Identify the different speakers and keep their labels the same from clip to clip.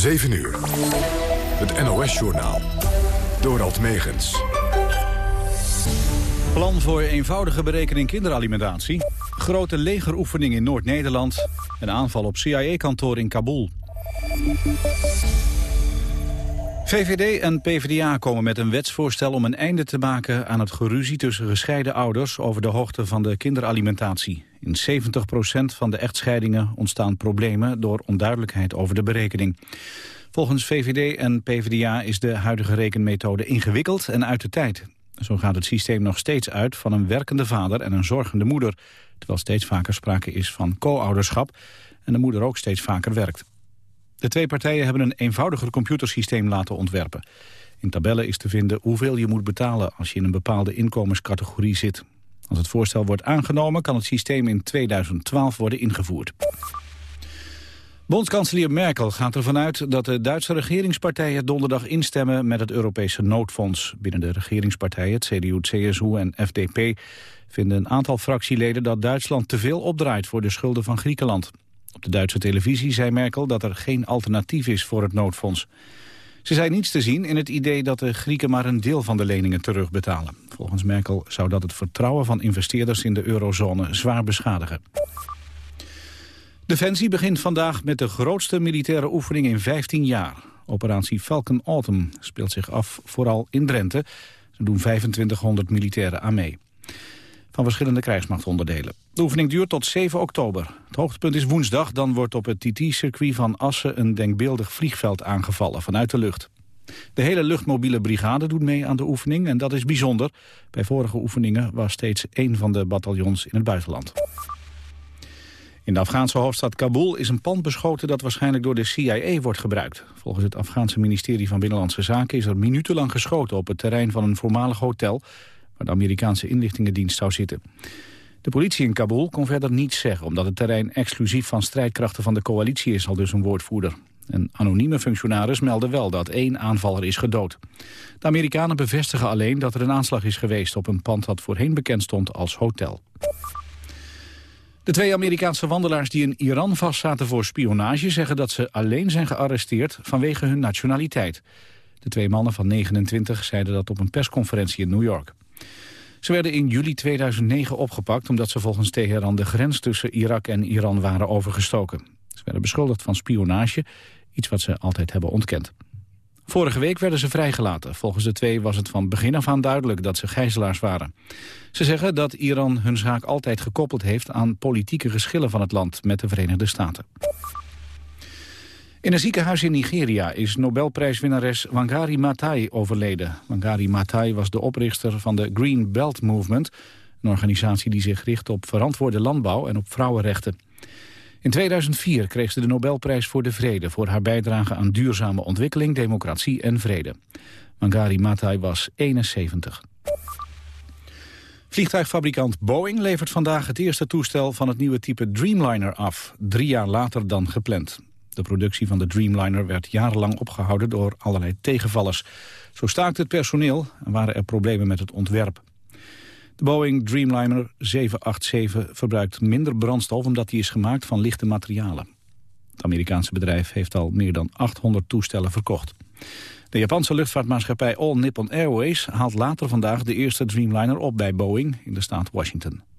Speaker 1: 7 uur. Het NOS-journaal. Dorald Megens.
Speaker 2: Plan voor eenvoudige berekening kinderalimentatie. Grote legeroefening in Noord-Nederland. Een aanval op CIA-kantoor in Kabul. VVD en PvdA komen met een wetsvoorstel om een einde te maken aan het geruzie tussen gescheiden ouders over de hoogte van de kinderalimentatie. In 70% van de echtscheidingen ontstaan problemen door onduidelijkheid over de berekening. Volgens VVD en PvdA is de huidige rekenmethode ingewikkeld en uit de tijd. Zo gaat het systeem nog steeds uit van een werkende vader en een zorgende moeder, terwijl steeds vaker sprake is van co-ouderschap en de moeder ook steeds vaker werkt. De twee partijen hebben een eenvoudiger computersysteem laten ontwerpen. In tabellen is te vinden hoeveel je moet betalen als je in een bepaalde inkomenscategorie zit. Als het voorstel wordt aangenomen kan het systeem in 2012 worden ingevoerd. Bondskanselier Merkel gaat ervan uit dat de Duitse regeringspartijen donderdag instemmen met het Europese noodfonds. Binnen de regeringspartijen, CDU, CSU en FDP, vinden een aantal fractieleden dat Duitsland te veel opdraait voor de schulden van Griekenland. Op de Duitse televisie zei Merkel dat er geen alternatief is voor het noodfonds. Ze zei niets te zien in het idee dat de Grieken maar een deel van de leningen terugbetalen. Volgens Merkel zou dat het vertrouwen van investeerders in de eurozone zwaar beschadigen. Defensie begint vandaag met de grootste militaire oefening in 15 jaar. Operatie Falcon Autumn speelt zich af vooral in Drenthe. Er doen 2500 militairen aan mee van verschillende krijgsmachtonderdelen. De oefening duurt tot 7 oktober. Het hoogtepunt is woensdag, dan wordt op het TT-circuit van Assen een denkbeeldig vliegveld aangevallen vanuit de lucht. De hele luchtmobiele brigade doet mee aan de oefening en dat is bijzonder. Bij vorige oefeningen was steeds één van de bataljons in het buitenland. In de Afghaanse hoofdstad Kabul is een pand beschoten dat waarschijnlijk door de CIA wordt gebruikt. Volgens het Afghaanse ministerie van Binnenlandse Zaken is er minutenlang geschoten op het terrein van een voormalig hotel waar de Amerikaanse inlichtingendienst zou zitten. De politie in Kabul kon verder niets zeggen... omdat het terrein exclusief van strijdkrachten van de coalitie is, al dus een woordvoerder. Een anonieme functionaris meldde wel dat één aanvaller is gedood. De Amerikanen bevestigen alleen dat er een aanslag is geweest... op een pand dat voorheen bekend stond als hotel. De twee Amerikaanse wandelaars die in Iran vastzaten voor spionage... zeggen dat ze alleen zijn gearresteerd vanwege hun nationaliteit. De twee mannen van 29 zeiden dat op een persconferentie in New York. Ze werden in juli 2009 opgepakt omdat ze volgens Teheran de grens tussen Irak en Iran waren overgestoken. Ze werden beschuldigd van spionage, iets wat ze altijd hebben ontkend. Vorige week werden ze vrijgelaten. Volgens de twee was het van begin af aan duidelijk dat ze gijzelaars waren. Ze zeggen dat Iran hun zaak altijd gekoppeld heeft aan politieke geschillen van het land met de Verenigde Staten. In een ziekenhuis in Nigeria is Nobelprijswinnares Wangari Maathai overleden. Wangari Maathai was de oprichter van de Green Belt Movement... een organisatie die zich richt op verantwoorde landbouw en op vrouwenrechten. In 2004 kreeg ze de Nobelprijs voor de Vrede... voor haar bijdrage aan duurzame ontwikkeling, democratie en vrede. Wangari Maathai was 71. Vliegtuigfabrikant Boeing levert vandaag het eerste toestel van het nieuwe type Dreamliner af, drie jaar later dan gepland. De productie van de Dreamliner werd jarenlang opgehouden door allerlei tegenvallers. Zo staakte het personeel en waren er problemen met het ontwerp. De Boeing Dreamliner 787 verbruikt minder brandstof omdat die is gemaakt van lichte materialen. Het Amerikaanse bedrijf heeft al meer dan 800 toestellen verkocht. De Japanse luchtvaartmaatschappij All Nippon Airways haalt later vandaag de eerste Dreamliner op bij Boeing in de staat Washington.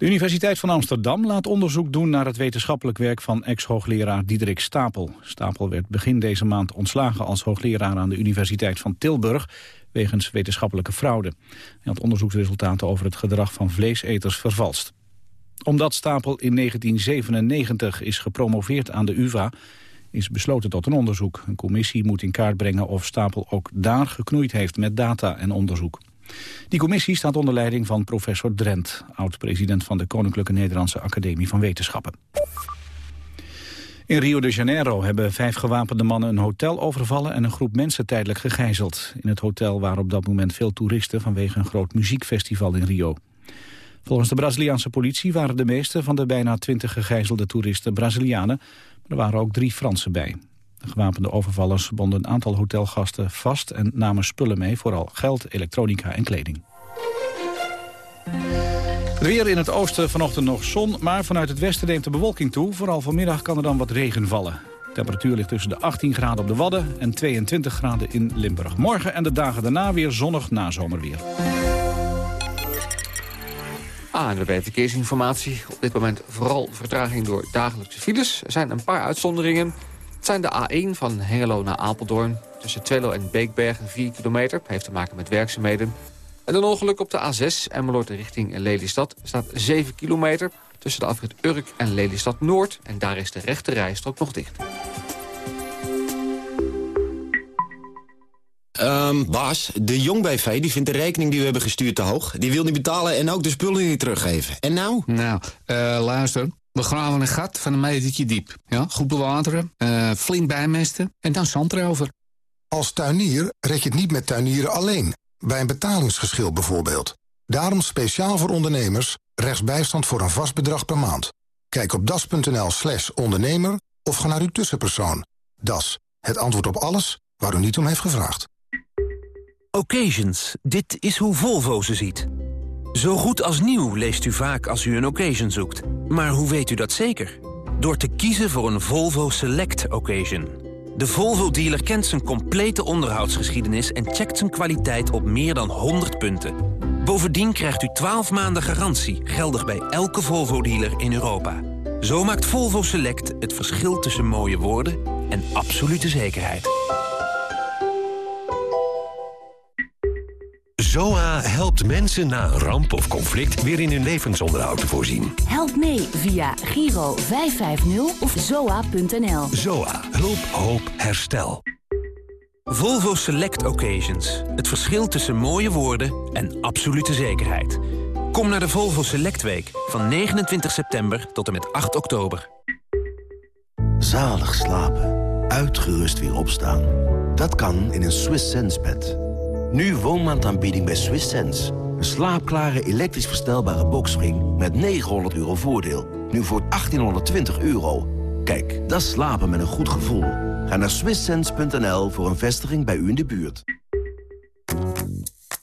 Speaker 2: De Universiteit van Amsterdam laat onderzoek doen naar het wetenschappelijk werk van ex-hoogleraar Diederik Stapel. Stapel werd begin deze maand ontslagen als hoogleraar aan de Universiteit van Tilburg wegens wetenschappelijke fraude. Hij had onderzoeksresultaten over het gedrag van vleeseters vervalst. Omdat Stapel in 1997 is gepromoveerd aan de UvA is besloten tot een onderzoek. Een commissie moet in kaart brengen of Stapel ook daar geknoeid heeft met data en onderzoek. Die commissie staat onder leiding van professor Drent... oud-president van de Koninklijke Nederlandse Academie van Wetenschappen. In Rio de Janeiro hebben vijf gewapende mannen een hotel overvallen... en een groep mensen tijdelijk gegijzeld. In het hotel waren op dat moment veel toeristen... vanwege een groot muziekfestival in Rio. Volgens de Braziliaanse politie waren de meeste van de bijna twintig gegijzelde toeristen Brazilianen... maar er waren ook drie Fransen bij. De gewapende overvallers bonden een aantal hotelgasten vast en namen spullen mee, vooral geld, elektronica en kleding. Het weer in het oosten vanochtend nog zon, maar vanuit het westen neemt de bewolking toe. Vooral vanmiddag kan er dan wat regen vallen. De temperatuur ligt tussen de 18 graden op de Wadden en 22 graden in Limburg. Morgen en de dagen daarna weer zonnig nazomerweer.
Speaker 3: ANWB Verkeersinformatie. Op dit moment vooral vertraging door dagelijkse files. Er zijn een paar uitzonderingen. Het zijn de A1 van Hengelo naar Apeldoorn. Tussen Twello en Beekbergen 4 kilometer. Heeft te maken met werkzaamheden. En een ongeluk op de A6 Emmeloord richting Lelystad staat 7 kilometer... tussen de afrit Urk en Lelystad Noord. En daar is de rechte rijstrook nog dicht.
Speaker 4: Um, Bas, de Jong BV die vindt de rekening die we hebben gestuurd te hoog. Die wil niet betalen en ook de spullen niet teruggeven. En nou?
Speaker 5: Nou, uh, luister. We graven een gat van een metertje diep. Ja? Goed bewateren, uh, flink bijmesten en dan zand erover.
Speaker 6: Als tuinier red je het niet met tuinieren alleen. Bij een betalingsgeschil bijvoorbeeld. Daarom speciaal voor ondernemers rechtsbijstand voor een vast bedrag per maand. Kijk op das.nl slash ondernemer of ga naar uw tussenpersoon. Das, het antwoord op alles waar u niet om heeft gevraagd.
Speaker 7: Occasions. Dit is hoe Volvo ze ziet. Zo goed als nieuw leest u vaak als u een occasion zoekt. Maar hoe weet u dat zeker? Door te kiezen voor een Volvo Select Occasion. De Volvo-dealer kent zijn complete onderhoudsgeschiedenis... en checkt zijn kwaliteit op meer dan 100 punten. Bovendien krijgt u 12 maanden garantie... geldig bij elke Volvo-dealer in Europa. Zo maakt Volvo Select het verschil tussen mooie woorden en absolute zekerheid.
Speaker 8: ZOA helpt mensen na een ramp of conflict weer in hun levensonderhoud te voorzien.
Speaker 9: Help mee via Giro 550 of zoa.nl.
Speaker 8: ZOA. Hulp, hoop, herstel.
Speaker 7: Volvo Select Occasions. Het verschil tussen mooie woorden en absolute zekerheid. Kom naar de Volvo Select Week van 29 september tot en met 8 oktober.
Speaker 10: Zalig slapen. Uitgerust weer opstaan. Dat kan in een Swiss Sense bed. Nu woonmaandaanbieding bij Swiss Sense. Een slaapklare elektrisch verstelbare boxspring met 900 euro voordeel. Nu voor 1820 euro. Kijk, dat slapen met een goed gevoel. Ga naar swisssense.nl voor een vestiging bij u in de buurt.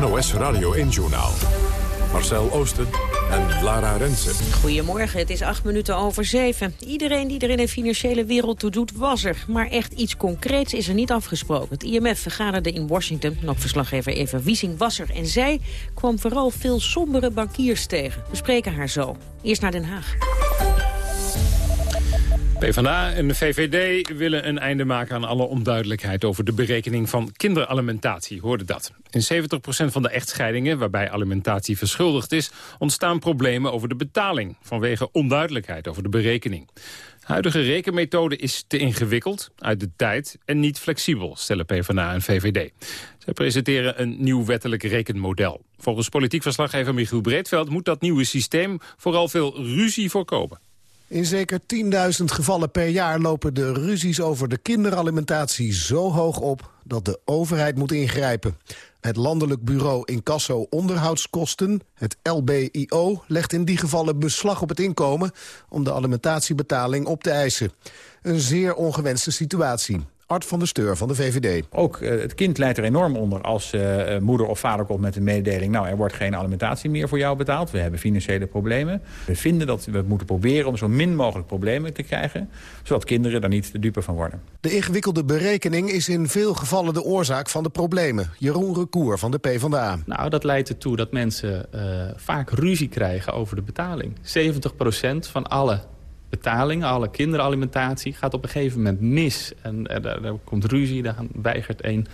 Speaker 1: NOS Radio 1-journaal. Marcel Oosten en Lara Rensen.
Speaker 11: Goedemorgen, het is acht minuten over zeven. Iedereen die er in de financiële wereld toe doet, was er. Maar echt iets concreets is er niet afgesproken. Het IMF vergaderde in Washington. Nog verslaggever Eva Wiesing was er. En zij kwam vooral veel sombere bankiers tegen. We spreken haar zo. Eerst naar Den Haag.
Speaker 12: PvdA en de VVD willen een einde maken aan alle onduidelijkheid over de berekening van kinderalimentatie. Hoorde dat. In 70% van de echtscheidingen waarbij alimentatie verschuldigd is, ontstaan problemen over de betaling vanwege onduidelijkheid over de berekening. De huidige rekenmethode is te ingewikkeld, uit de tijd en niet flexibel, stellen PvdA en VVD. Zij presenteren een nieuw wettelijk rekenmodel. Volgens politiek verslaggever Michiel Breedveld moet dat nieuwe systeem vooral veel ruzie voorkomen.
Speaker 13: In zeker 10.000 gevallen per jaar lopen de ruzies over de kinderalimentatie zo hoog op dat de overheid moet ingrijpen. Het Landelijk Bureau Incasso Onderhoudskosten, het LBIO, legt in die gevallen beslag op het inkomen om de alimentatiebetaling op te eisen. Een zeer ongewenste situatie. Art van der Steur van de VVD.
Speaker 14: Ook uh, het kind leidt er enorm onder als uh, moeder of vader komt met een mededeling... nou, er wordt geen alimentatie meer voor jou betaald. We hebben financiële problemen. We vinden dat we moeten proberen om zo min mogelijk problemen te krijgen... zodat kinderen daar niet de dupe van worden.
Speaker 13: De ingewikkelde berekening is in veel gevallen de oorzaak van de problemen. Jeroen Recour van de PvdA.
Speaker 15: Nou, dat leidt ertoe dat mensen uh, vaak ruzie krijgen over de betaling. 70% van alle betaling, alle kinderalimentatie, gaat op een gegeven moment mis. En, en daar, komt ruzie, dan weigert een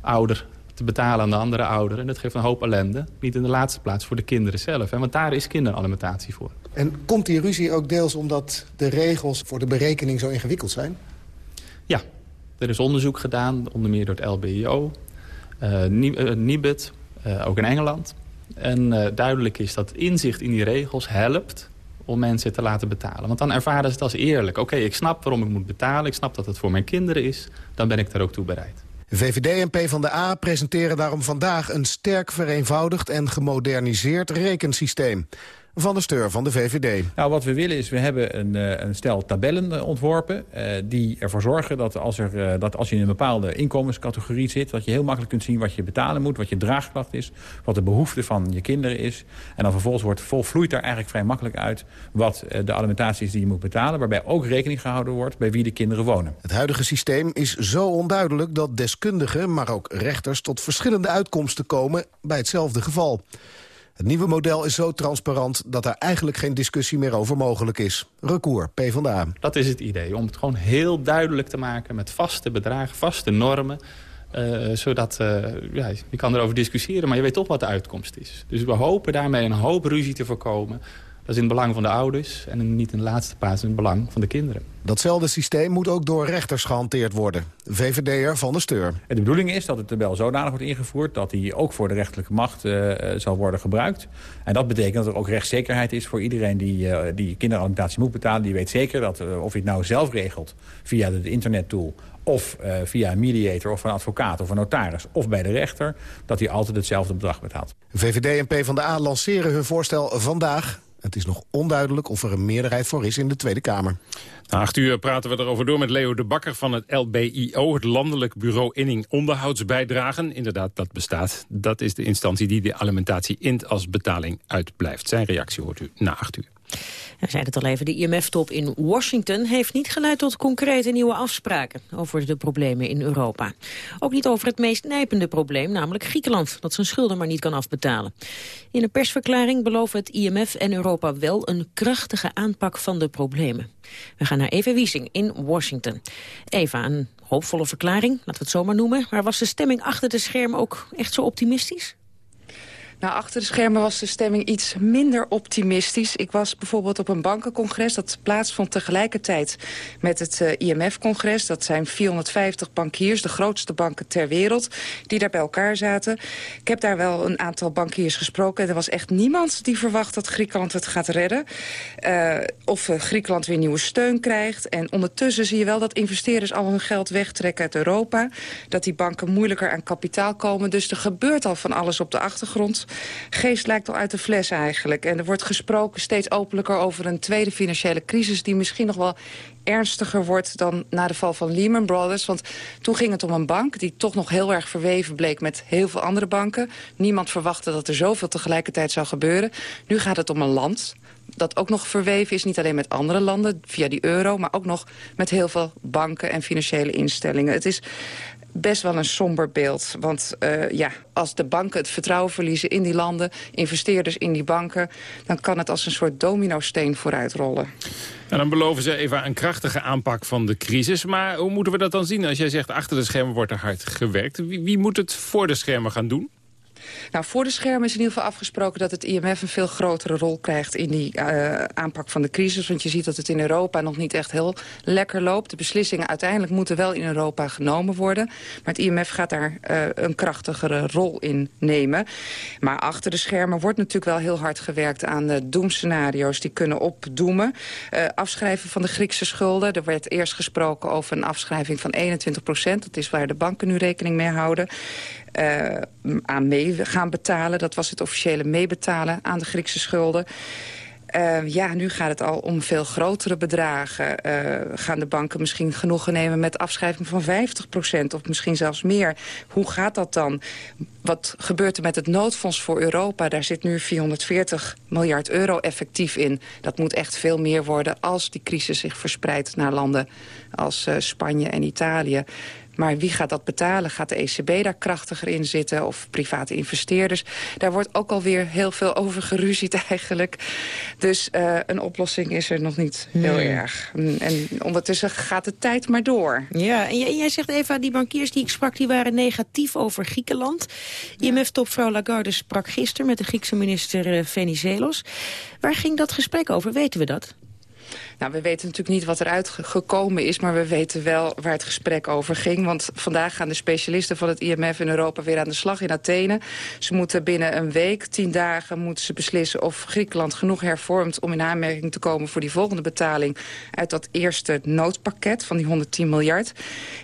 Speaker 15: ouder te betalen aan de andere ouder. En dat geeft een hoop ellende. Niet in de laatste plaats voor de kinderen zelf. Hè? Want daar is kinderalimentatie voor.
Speaker 13: En komt die ruzie ook deels omdat de regels voor de berekening zo ingewikkeld zijn?
Speaker 15: Ja, er is onderzoek gedaan, onder meer door het LBIO, uh, Nibud, uh, ook in Engeland. En uh, duidelijk is dat inzicht in die regels helpt om mensen te laten betalen. Want dan ervaren ze het als eerlijk. Oké, ik snap waarom ik moet betalen. Ik snap dat het voor mijn kinderen is. Dan ben ik daar ook toe bereid.
Speaker 6: VVD en PvdA presenteren daarom vandaag een sterk vereenvoudigd en gemoderniseerd rekensysteem. Van de Steur van de VVD.
Speaker 14: Nou, wat we willen is, we hebben een, eh, een stel tabellen eh, ontworpen... Uh, die ervoor zorgen dat als, er, dat als je in een bepaalde inkomenscategorie zit... dat je heel makkelijk kunt zien wat je betalen moet, wat je draagkracht is... wat de behoefte van je kinderen is. En dan vervolgens wordt, volvloeit daar eigenlijk vrij makkelijk uit... wat de alimentatie is die je moet betalen... waarbij ook rekening gehouden wordt bij wie de kinderen wonen.
Speaker 6: Het huidige systeem is zo onduidelijk dat deskundigen... maar ook rechters tot verschillende uitkomsten komen bij hetzelfde geval. Het nieuwe model is zo transparant dat er eigenlijk geen discussie meer over mogelijk is. Recours, PvdA.
Speaker 15: Dat is het idee, om het gewoon heel duidelijk te maken met vaste bedragen, vaste normen. Uh, zodat, uh, ja, je kan erover discussiëren, maar je weet toch wat de uitkomst is. Dus we hopen daarmee een hoop ruzie te voorkomen. Dat is in het belang van de ouders en niet in de laatste plaats in het belang van de kinderen.
Speaker 6: Datzelfde systeem moet ook door rechters gehanteerd worden. VVD'er Van der Steur.
Speaker 14: De bedoeling is dat het tabel zodanig wordt ingevoerd... dat die ook voor de rechterlijke macht uh, zal worden gebruikt. En dat betekent dat er ook rechtszekerheid is voor iedereen die, uh, die kinderalimentatie moet betalen. Die weet zeker dat uh, of je het nou zelf regelt via de internettool of uh, via een mediator of een advocaat of een notaris... of bij de rechter, dat hij altijd hetzelfde bedrag betaalt.
Speaker 6: VVD en PvdA lanceren hun voorstel vandaag. Het is nog onduidelijk of er een meerderheid voor is in de Tweede Kamer.
Speaker 12: Na acht uur praten we erover door met Leo de Bakker van het LBIO... het Landelijk Bureau Inning Onderhoudsbijdragen. Inderdaad, dat bestaat. Dat is de instantie die de alimentatie int als betaling uitblijft. Zijn reactie hoort u na acht uur.
Speaker 11: Hij zei het al even, de IMF-top in Washington heeft niet geleid tot concrete nieuwe afspraken over de problemen in Europa. Ook niet over het meest nijpende probleem, namelijk Griekenland, dat zijn schulden maar niet kan afbetalen. In een persverklaring beloven het IMF en Europa wel een krachtige aanpak van de problemen. We gaan naar Eva Wiesing in Washington. Eva, een hoopvolle verklaring, laten we het zo maar noemen, maar was de stemming achter de schermen ook echt zo optimistisch?
Speaker 16: Nou, achter de schermen was de stemming iets minder optimistisch. Ik was bijvoorbeeld op een bankencongres dat plaatsvond tegelijkertijd met het uh, IMF-congres. Dat zijn 450 bankiers, de grootste banken ter wereld, die daar bij elkaar zaten. Ik heb daar wel een aantal bankiers gesproken. Er was echt niemand die verwacht dat Griekenland het gaat redden. Uh, of uh, Griekenland weer nieuwe steun krijgt. En ondertussen zie je wel dat investeerders al hun geld wegtrekken uit Europa. Dat die banken moeilijker aan kapitaal komen. Dus er gebeurt al van alles op de achtergrond geest lijkt al uit de fles eigenlijk. En er wordt gesproken steeds openlijker over een tweede financiële crisis... die misschien nog wel ernstiger wordt dan na de val van Lehman Brothers. Want toen ging het om een bank die toch nog heel erg verweven bleek met heel veel andere banken. Niemand verwachtte dat er zoveel tegelijkertijd zou gebeuren. Nu gaat het om een land dat ook nog verweven is, niet alleen met andere landen via die euro... maar ook nog met heel veel banken en financiële instellingen. Het is best wel een somber beeld. Want uh, ja, als de banken het vertrouwen verliezen in die landen... investeerders in die banken... dan kan het als een soort dominosteen vooruitrollen.
Speaker 12: En dan beloven ze even een krachtige aanpak van de crisis. Maar hoe moeten we dat dan zien? Als jij zegt achter de schermen wordt er hard gewerkt. Wie moet het voor de schermen gaan doen?
Speaker 16: Nou, voor de schermen is in ieder geval afgesproken dat het IMF een veel grotere rol krijgt in die uh, aanpak van de crisis. Want je ziet dat het in Europa nog niet echt heel lekker loopt. De beslissingen uiteindelijk moeten wel in Europa genomen worden. Maar het IMF gaat daar uh, een krachtigere rol in nemen. Maar achter de schermen wordt natuurlijk wel heel hard gewerkt aan de doemscenario's die kunnen opdoemen. Uh, afschrijven van de Griekse schulden. Er werd eerst gesproken over een afschrijving van 21 procent. Dat is waar de banken nu rekening mee houden aan mee gaan betalen. Dat was het officiële meebetalen aan de Griekse schulden. Uh, ja, nu gaat het al om veel grotere bedragen. Uh, gaan de banken misschien genoegen nemen met afschrijving van 50% of misschien zelfs meer. Hoe gaat dat dan? Wat gebeurt er met het noodfonds voor Europa? Daar zit nu 440 miljard euro effectief in. Dat moet echt veel meer worden als die crisis zich verspreidt naar landen als Spanje en Italië. Maar wie gaat dat betalen? Gaat de ECB daar krachtiger in zitten? Of private investeerders? Daar wordt ook alweer heel veel over geruzied eigenlijk. Dus uh, een oplossing is er nog niet heel erg. En ondertussen gaat de tijd maar door.
Speaker 11: Ja, en jij, zegt even, die bankiers die ik sprak... die waren negatief over Griekenland. IMF-topvrouw Lagarde sprak gisteren met de Griekse minister uh, Venizelos. Waar ging dat gesprek over? Weten we dat?
Speaker 16: Nou, we weten natuurlijk niet wat eruit gekomen is... maar we weten wel waar het gesprek over ging. Want vandaag gaan de specialisten van het IMF in Europa weer aan de slag in Athene. Ze moeten binnen een week, tien dagen, moeten ze beslissen... of Griekenland genoeg hervormt om in aanmerking te komen... voor die volgende betaling uit dat eerste noodpakket van die 110 miljard.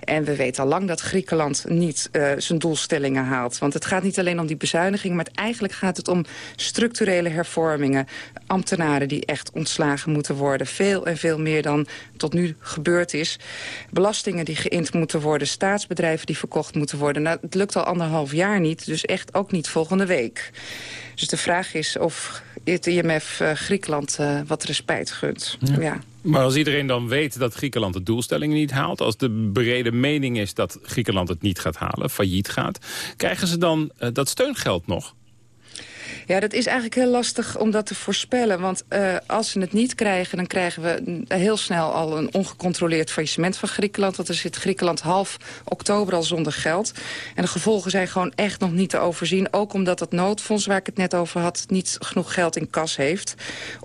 Speaker 16: En we weten al lang dat Griekenland niet uh, zijn doelstellingen haalt. Want het gaat niet alleen om die bezuiniging... maar eigenlijk gaat het om structurele hervormingen. Ambtenaren die echt ontslagen moeten worden. Veel en veel meer dan tot nu gebeurd is. Belastingen die geïnd moeten worden. Staatsbedrijven die verkocht moeten worden. Nou, het lukt al anderhalf jaar niet, dus echt ook niet volgende week. Dus de vraag is of het IMF uh, Griekenland uh, wat respijt gunt. Ja. ja.
Speaker 12: Maar als iedereen dan weet dat Griekenland de doelstellingen niet haalt... als de brede mening is dat Griekenland het niet gaat halen, failliet gaat... krijgen ze dan uh, dat steungeld nog?
Speaker 16: Ja, dat is eigenlijk heel lastig om dat te voorspellen. Want uh, als ze het niet krijgen, dan krijgen we heel snel al een ongecontroleerd faillissement van Griekenland. Want er zit Griekenland half oktober al zonder geld. En de gevolgen zijn gewoon echt nog niet te overzien. Ook omdat dat noodfonds waar ik het net over had niet genoeg geld in kas heeft.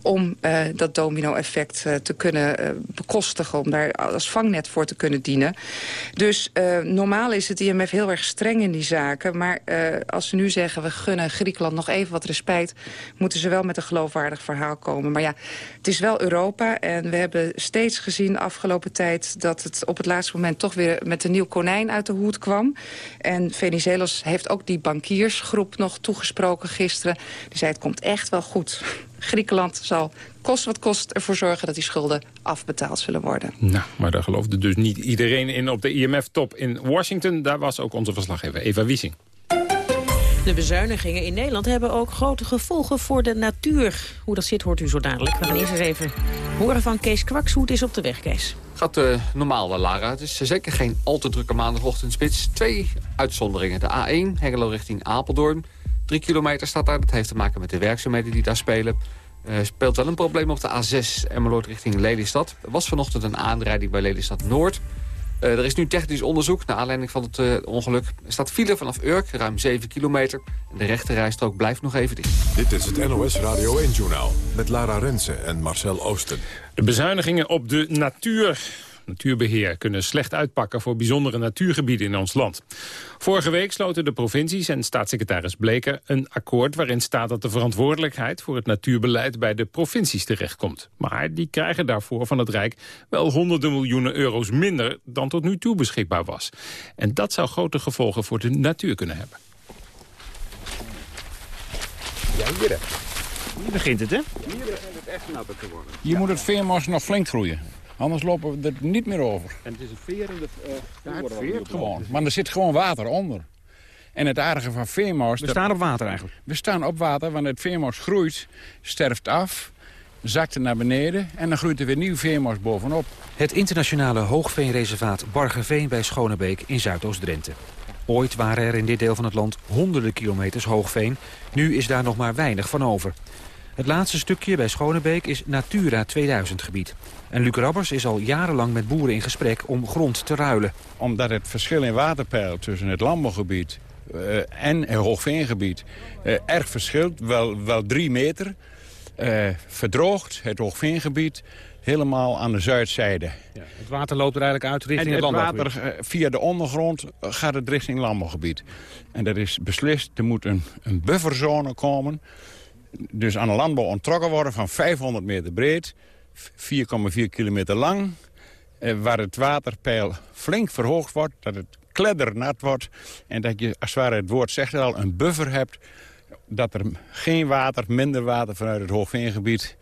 Speaker 16: Om uh, dat domino-effect te kunnen bekostigen. Om daar als vangnet voor te kunnen dienen. Dus normaal is het IMF heel erg streng in die zaken. Maar als ze nu zeggen we gunnen Griekenland nog even wat respijt... moeten ze wel met een geloofwaardig verhaal komen. Maar ja, het is wel Europa. En we hebben steeds gezien de afgelopen tijd... dat het op het laatste moment toch weer met een nieuw konijn uit de hoed kwam. En Venizelos heeft ook die bankiersgroep nog toegesproken gisteren. Die zei, het komt echt wel goed. Griekenland zal kost wat kost ervoor zorgen dat die schulden afbetaald zullen worden.
Speaker 12: Nou, maar daar geloofde dus niet iedereen in op de IMF-top in Washington. Daar was ook onze verslaggever Eva Wiesing.
Speaker 11: De bezuinigingen in Nederland hebben ook grote gevolgen voor de natuur. Hoe dat zit hoort u zo dadelijk. We gaan eerst eens even horen van Kees Kwaks hoe het is op de weg, Kees.
Speaker 17: Gaat uh, normaal, Lara. Het is zeker geen al te drukke maandagochtendspits. Twee uitzonderingen. De A1, Hengelo richting Apeldoorn. Drie kilometer staat daar. Dat heeft te maken met de werkzaamheden die daar spelen. Uh, speelt wel een probleem op de A6 Emmeloord richting Lelystad. Er was vanochtend een aanrijding bij Lelystad Noord. Uh, er is nu technisch onderzoek naar aanleiding van het uh, ongeluk. Er staat file vanaf Urk, ruim 7 kilometer. En de rechterrijstrook blijft nog even dicht.
Speaker 1: Dit is het NOS Radio 1-journaal met Lara Rensen en Marcel Oosten.
Speaker 12: De bezuinigingen op de natuur natuurbeheer kunnen slecht uitpakken voor bijzondere natuurgebieden in ons land. Vorige week sloten de provincies en staatssecretaris Bleker een akkoord waarin staat dat de verantwoordelijkheid voor het natuurbeleid bij de provincies terechtkomt. Maar die krijgen daarvoor van het Rijk wel honderden miljoenen euro's minder dan tot nu toe beschikbaar was. En dat zou grote gevolgen voor de natuur kunnen hebben.
Speaker 18: Ja, hier. Hier begint het, hè?
Speaker 19: Hier begint het echt natter te worden.
Speaker 18: Hier moet het veermars nog flink groeien. Anders lopen we er niet meer over.
Speaker 19: En het is een veer in de... Uh,
Speaker 18: ja, het veert gewoon. Maar er zit gewoon water onder. En het aardige van veermaus...
Speaker 19: We staan op water eigenlijk?
Speaker 18: We staan op water, want het veermaus groeit, sterft af, zakt er naar beneden... en dan groeit er weer nieuw veermaus bovenop.
Speaker 20: Het internationale hoogveenreservaat Bargeveen bij Schonebeek in Zuidoost-Drenthe. Ooit waren er in dit deel van het land honderden kilometers hoogveen. Nu is daar nog maar weinig van over. Het laatste stukje bij Schonebeek is Natura 2000 gebied. En Luc Rabbers is al jarenlang met boeren in gesprek om grond te ruilen.
Speaker 18: Omdat het verschil in waterpeil tussen het landbouwgebied uh, en het hoogveengebied uh, erg verschilt. Wel, wel drie meter. Uh, verdroogt het hoogveengebied helemaal aan de zuidzijde.
Speaker 19: Ja, het water loopt er eigenlijk uit richting
Speaker 18: en
Speaker 19: het,
Speaker 18: het water via de ondergrond gaat het richting landbouwgebied. En er is beslist, er moet een, een bufferzone komen. Dus aan de landbouw ontrokken worden van 500 meter breed 4,4 kilometer lang. Eh, waar het waterpeil flink verhoogd wordt. Dat het kleddernat wordt. En dat je, als het ware het woord zegt al, een buffer hebt. Dat er geen water, minder water vanuit het hoogveengebied...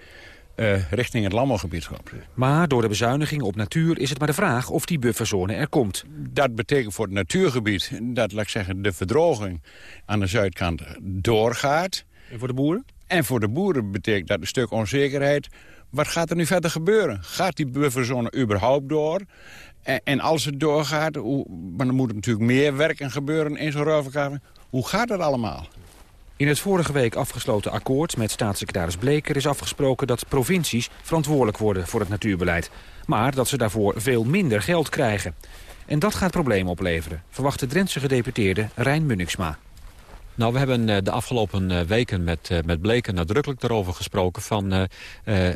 Speaker 18: Uh, richting het landbouwgebied komt.
Speaker 20: Maar door de bezuiniging op natuur is het maar de vraag of die bufferzone er komt.
Speaker 18: Dat betekent voor het natuurgebied dat, laat ik zeggen, de verdroging aan de zuidkant doorgaat.
Speaker 19: En voor de boeren?
Speaker 18: En voor de boeren betekent dat een stuk onzekerheid wat gaat er nu verder gebeuren? Gaat die bufferzone überhaupt door? En, en als het doorgaat, hoe, maar dan moet er natuurlijk meer werken gebeuren in zo'n ruilverkaveling. Hoe gaat dat allemaal?
Speaker 20: In het vorige week afgesloten akkoord met staatssecretaris Bleker is afgesproken dat provincies verantwoordelijk worden voor het natuurbeleid. Maar dat ze daarvoor veel minder geld krijgen. En dat gaat problemen opleveren, verwacht de Drentse gedeputeerde Rijn Munniksma.
Speaker 21: Nou, we hebben uh, de afgelopen uh, weken met, uh, met Bleken nadrukkelijk erover gesproken van...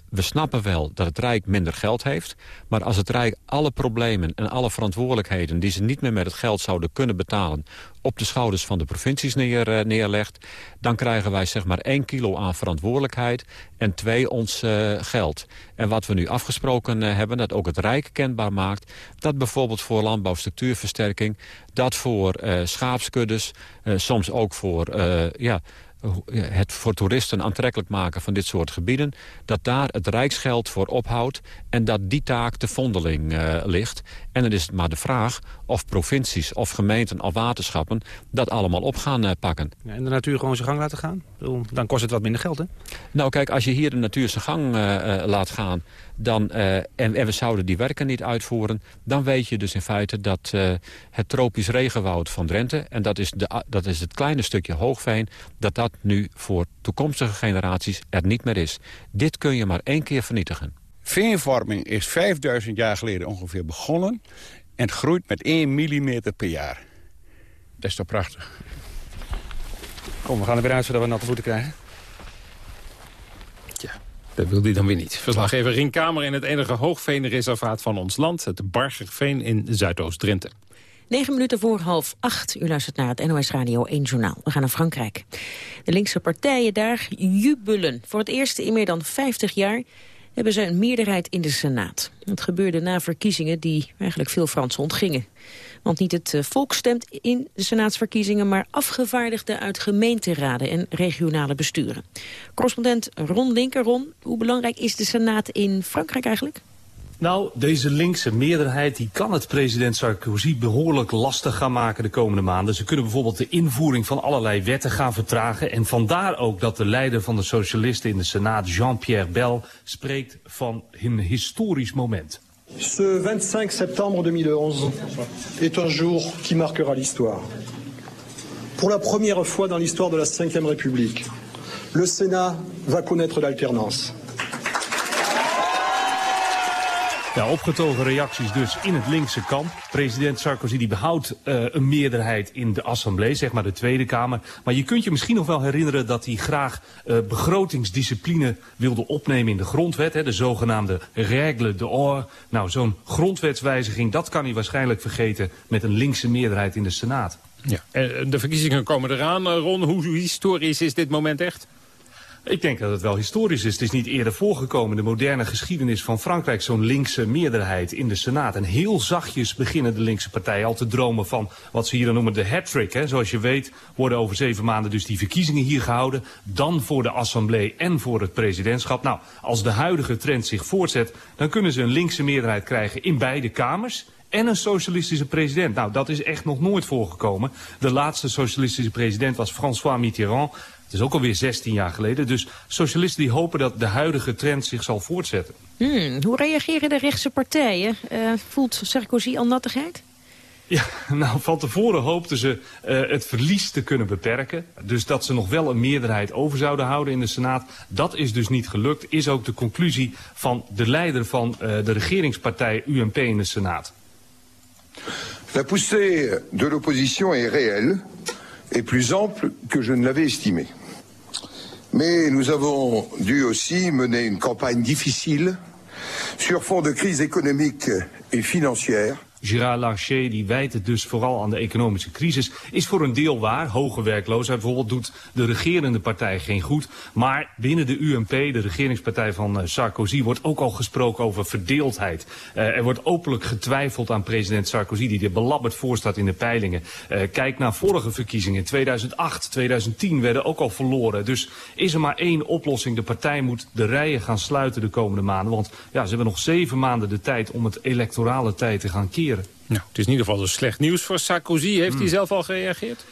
Speaker 21: we snappen wel dat het Rijk minder geld heeft... maar als het Rijk alle problemen en alle verantwoordelijkheden... die ze niet meer met het geld zouden kunnen betalen op de schouders van de provincies neer, neerlegt... dan krijgen wij zeg maar één kilo aan verantwoordelijkheid en twee ons uh, geld. En wat we nu afgesproken uh, hebben, dat ook het Rijk kenbaar maakt... dat bijvoorbeeld voor landbouwstructuurversterking... dat voor schaapskuddes, soms ook voor ja, het voor toeristen aantrekkelijk maken van dit soort gebieden... dat daar het rijksgeld voor ophoudt en dat die taak te vondeling uh, ligt. En dan is het maar de vraag of provincies of gemeenten of waterschappen... dat allemaal op gaan uh, pakken.
Speaker 19: En de natuur gewoon zijn gang laten gaan? Dan kost het wat minder geld, hè?
Speaker 21: Nou kijk, als je hier de natuur zijn gang uh, laat gaan... Dan, en, en, we zouden die werken niet uitvoeren... dan weet je dus in feite dat het tropisch regenwoud van Drenthe... en dat is, de, dat is het kleine stukje hoogveen... dat dat nu voor toekomstige generaties er niet meer is. Dit kun je maar één keer vernietigen.
Speaker 18: Veenvorming is 5000 jaar geleden ongeveer begonnen... en groeit met 1 mm per jaar. Dat is toch prachtig.
Speaker 19: Kom, we gaan er weer uit zodat we natte voeten krijgen.
Speaker 12: Tja, dat wil hij dan weer niet. Verslaggever Rien Kamer in het enige hoogveenreservaat van ons land... het Bargerveen in Zuidoost-Drenthe.
Speaker 11: 9 minuten voor half acht. U luistert naar het NOS Radio 1 Journaal. We gaan naar Frankrijk. De linkse partijen daar jubelen. Voor het eerst in meer dan 50 jaar hebben ze een meerderheid in de Senaat. Het gebeurde na verkiezingen die eigenlijk veel Fransen ontgingen. Want niet het eh, volk stemt in de senaatsverkiezingen... maar afgevaardigden uit gemeenteraden en regionale besturen. Correspondent Ron Linker. Ron, hoe belangrijk is de Senaat in Frankrijk eigenlijk?
Speaker 22: Nou, deze linkse meerderheid die kan het president Sarkozy behoorlijk lastig gaan maken de komende maanden. Ze kunnen bijvoorbeeld de invoering van allerlei wetten gaan vertragen. En vandaar ook dat de leider van de socialisten in de Senaat, Jean-Pierre Bel, spreekt van een historisch moment.
Speaker 23: Ce 25 septembre 2011 est un jour qui marquera l'histoire. Pour la première fois dans l'histoire de la Ve République, le Sénat va connaître l'alternance.
Speaker 22: Ja, opgetogen reacties dus in het linkse kamp. President Sarkozy die behoudt uh, een meerderheid in de assemblée, zeg maar de Tweede Kamer. Maar je kunt je misschien nog wel herinneren dat hij graag uh, begrotingsdiscipline wilde opnemen in de grondwet. Hè, de zogenaamde règle d'or. Nou, zo'n grondwetswijziging, dat kan hij waarschijnlijk vergeten met een linkse meerderheid in de Senaat.
Speaker 12: Ja, de verkiezingen komen eraan, Ron. Hoe historisch is dit moment echt?
Speaker 22: Ik denk dat het wel historisch is. Het is niet eerder voorgekomen in de moderne geschiedenis van Frankrijk... zo'n linkse meerderheid in de Senaat. En heel zachtjes beginnen de linkse partijen al te dromen van... wat ze hier dan noemen de hat-trick. Zoals je weet worden over zeven maanden dus die verkiezingen hier gehouden. Dan voor de Assemblée en voor het presidentschap. Nou, als de huidige trend zich voortzet... dan kunnen ze een linkse meerderheid krijgen in beide kamers en een socialistische president. Nou, dat is echt nog nooit voorgekomen. De laatste socialistische president was François Mitterrand. Het is ook alweer 16 jaar geleden. Dus socialisten die hopen dat de huidige trend zich zal voortzetten.
Speaker 11: Hmm, hoe reageren de rechtse partijen? Uh, voelt Sarkozy al nattigheid?
Speaker 22: Ja, nou, van tevoren hoopten ze uh, het verlies te kunnen beperken. Dus dat ze nog wel een meerderheid over zouden houden in de Senaat. Dat is dus niet gelukt, is ook de conclusie van de leider van uh, de regeringspartij UMP in de Senaat.
Speaker 24: La poussée de l'opposition est réelle et plus ample que je ne l'avais estimé. Mais nous avons dû aussi mener une campagne difficile sur fond de crise économique et financière.
Speaker 22: Gérard Larcher die wijt het dus vooral aan de economische crisis. Is voor een deel waar. Hoge werkloosheid bijvoorbeeld doet de regerende partij geen goed. Maar binnen de UMP, de regeringspartij van uh, Sarkozy, wordt ook al gesproken over verdeeldheid. Uh, er wordt openlijk getwijfeld aan president Sarkozy, die er belabberd voor staat in de peilingen. Uh, kijk naar vorige verkiezingen. 2008, 2010 werden ook al verloren. Dus is er maar één oplossing. De partij moet de rijen gaan sluiten de komende maanden. Want ja, ze hebben nog zeven maanden de tijd om het electorale tijd te gaan keren.
Speaker 12: Nou, het is in ieder geval dus slecht nieuws voor Sarkozy. Heeft hij
Speaker 22: Hmm.
Speaker 12: zelf al gereageerd?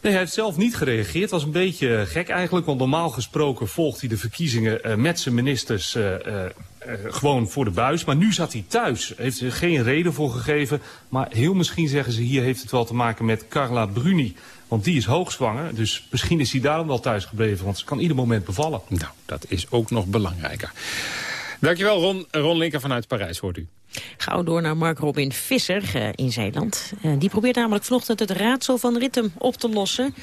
Speaker 22: Nee, hij heeft zelf niet gereageerd. Dat was een beetje gek eigenlijk, want normaal gesproken volgt hij de verkiezingen uh, met zijn ministers uh, uh, gewoon voor de buis. Maar nu zat hij thuis. Heeft er geen reden voor gegeven. Maar heel misschien zeggen ze hier heeft het wel te maken met Carla Bruni. Want die is hoogzwanger, dus misschien is hij daarom wel thuis gebleven. Want ze kan ieder moment bevallen.
Speaker 12: Nou, dat is ook nog belangrijker. Dankjewel Ron. Ron Linker vanuit Parijs hoort u.
Speaker 11: Gauw door naar Mark Robin Visser uh, in Zeeland. Uh, die probeert namelijk vanochtend het raadsel van Ritm op te lossen.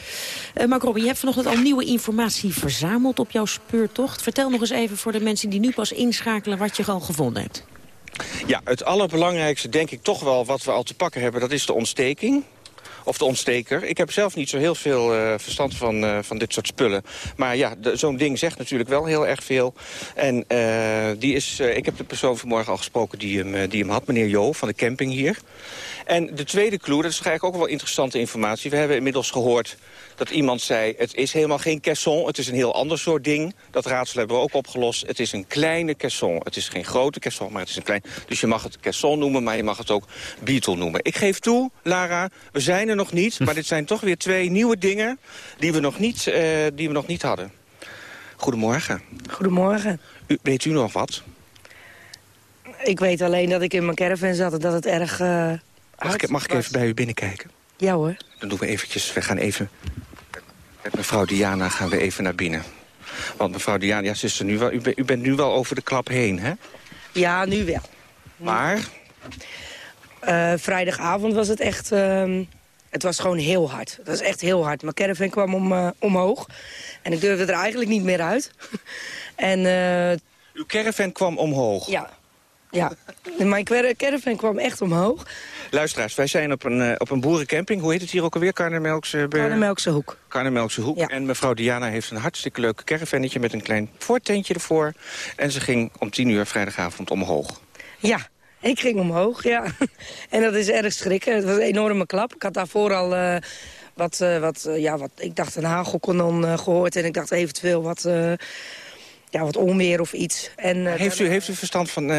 Speaker 11: Uh, Mark Robin, je hebt vanochtend al nieuwe informatie verzameld op jouw speurtocht. Vertel nog eens even voor de mensen die nu pas inschakelen wat je al gevonden hebt.
Speaker 25: Ja, het allerbelangrijkste denk ik toch wel wat we al te pakken hebben... dat is de ontsteking. Of de ontsteker. Ik heb zelf niet zo heel veel uh, verstand van, uh, van dit soort spullen. Maar ja, zo'n ding zegt natuurlijk wel heel erg veel. En uh, die is, ik heb de persoon vanmorgen al gesproken die hem, die hem had, meneer Jo van de camping hier. En de tweede clue, dat is eigenlijk ook wel interessante informatie. We hebben inmiddels gehoord dat iemand zei... het is helemaal geen caisson, het is een heel ander soort ding. Dat raadsel hebben we ook opgelost. Het is een kleine caisson. Het is geen grote caisson, maar het is een klein... Dus je mag het caisson noemen, maar je mag het ook Beetle noemen. Ik geef toe, Lara, we zijn er nog niet... maar dit zijn toch weer twee nieuwe dingen die we nog niet, uh, die we nog niet hadden. Goedemorgen.
Speaker 26: Goedemorgen.
Speaker 25: U, weet u nog wat?
Speaker 26: Ik weet alleen dat ik in mijn caravan zat en dat het erg... Uh,
Speaker 25: mag ik, mag ik even bij u binnenkijken?
Speaker 26: Ja hoor.
Speaker 25: Dan doen we eventjes, we gaan even... Met mevrouw Diana gaan we even naar binnen. Want mevrouw Diana, ja, zuster, nu wel, u, bent, u bent nu wel over de klap heen, hè?
Speaker 26: Ja, nu wel.
Speaker 25: Maar?
Speaker 26: Uh, vrijdagavond was het echt... Uh, het was gewoon heel hard. Het was echt heel hard. Mijn caravan kwam om, uh, omhoog. En ik durfde er eigenlijk niet meer uit. en, uh,
Speaker 25: Uw caravan kwam omhoog?
Speaker 26: Ja. Ja, mijn caravan kwam echt omhoog.
Speaker 25: Luisteraars, wij zijn op een, uh, op een boerencamping. Hoe heet het hier ook alweer? Karnemelkse...
Speaker 26: Karnemelkse Hoek.
Speaker 25: Karnemelkse Hoek. Ja. En mevrouw Diana heeft een hartstikke leuk caravannetje... met een klein voortentje ervoor. En ze ging om tien uur vrijdagavond omhoog.
Speaker 26: Ja, ik ging omhoog, ja. en dat is erg schrikken. Het was een enorme klap. Ik had daarvoor al... Uh, wat, uh, wat, ja, wat, ik dacht een hagelkanon gehoord en ik dacht eventueel wat ja, wat onweer of iets. En,
Speaker 25: heeft, u, heeft u verstand van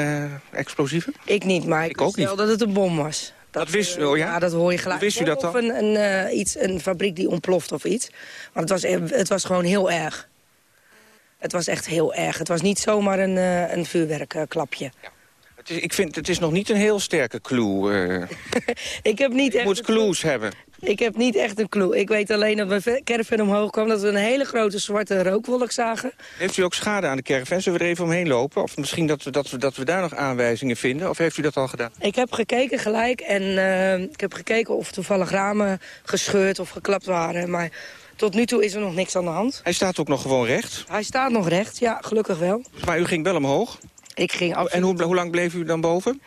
Speaker 25: explosieven?
Speaker 26: Ik niet, maar ik, ik ook niet. dat het een bom was.
Speaker 25: Dat, dat wist u, oh ja?
Speaker 26: Ja, dat hoor je gelijk.
Speaker 25: Wist u dat dan?
Speaker 26: Of een, een, uh, iets, een fabriek die ontploft of iets. Want het was, het was gewoon heel erg. Het was echt heel erg. Het was niet zomaar een, een vuurwerkklapje.
Speaker 25: Ja. Het is, ik vind, het is nog niet een heel sterke clue.
Speaker 26: ik heb niet
Speaker 25: je
Speaker 26: echt
Speaker 25: moet clues hebben.
Speaker 26: Ik heb niet echt een clue. Ik weet alleen dat mijn caravan omhoog kwam... dat we een hele grote zwarte rookwolk zagen.
Speaker 25: Heeft u ook schade aan de caravan? Zullen we er even omheen lopen? Of misschien dat we, dat we, dat we daar nog aanwijzingen vinden? Of heeft u dat al gedaan?
Speaker 26: Ik heb gekeken gelijk. En uh, ik heb gekeken of toevallig ramen gescheurd of geklapt waren. Maar tot nu toe is er nog niks aan de hand.
Speaker 25: Hij staat ook nog gewoon recht?
Speaker 26: Hij staat nog recht, ja, gelukkig wel.
Speaker 25: Maar u ging wel omhoog?
Speaker 26: Ik ging absoluut...
Speaker 25: En hoe, hoe lang bleef u dan boven?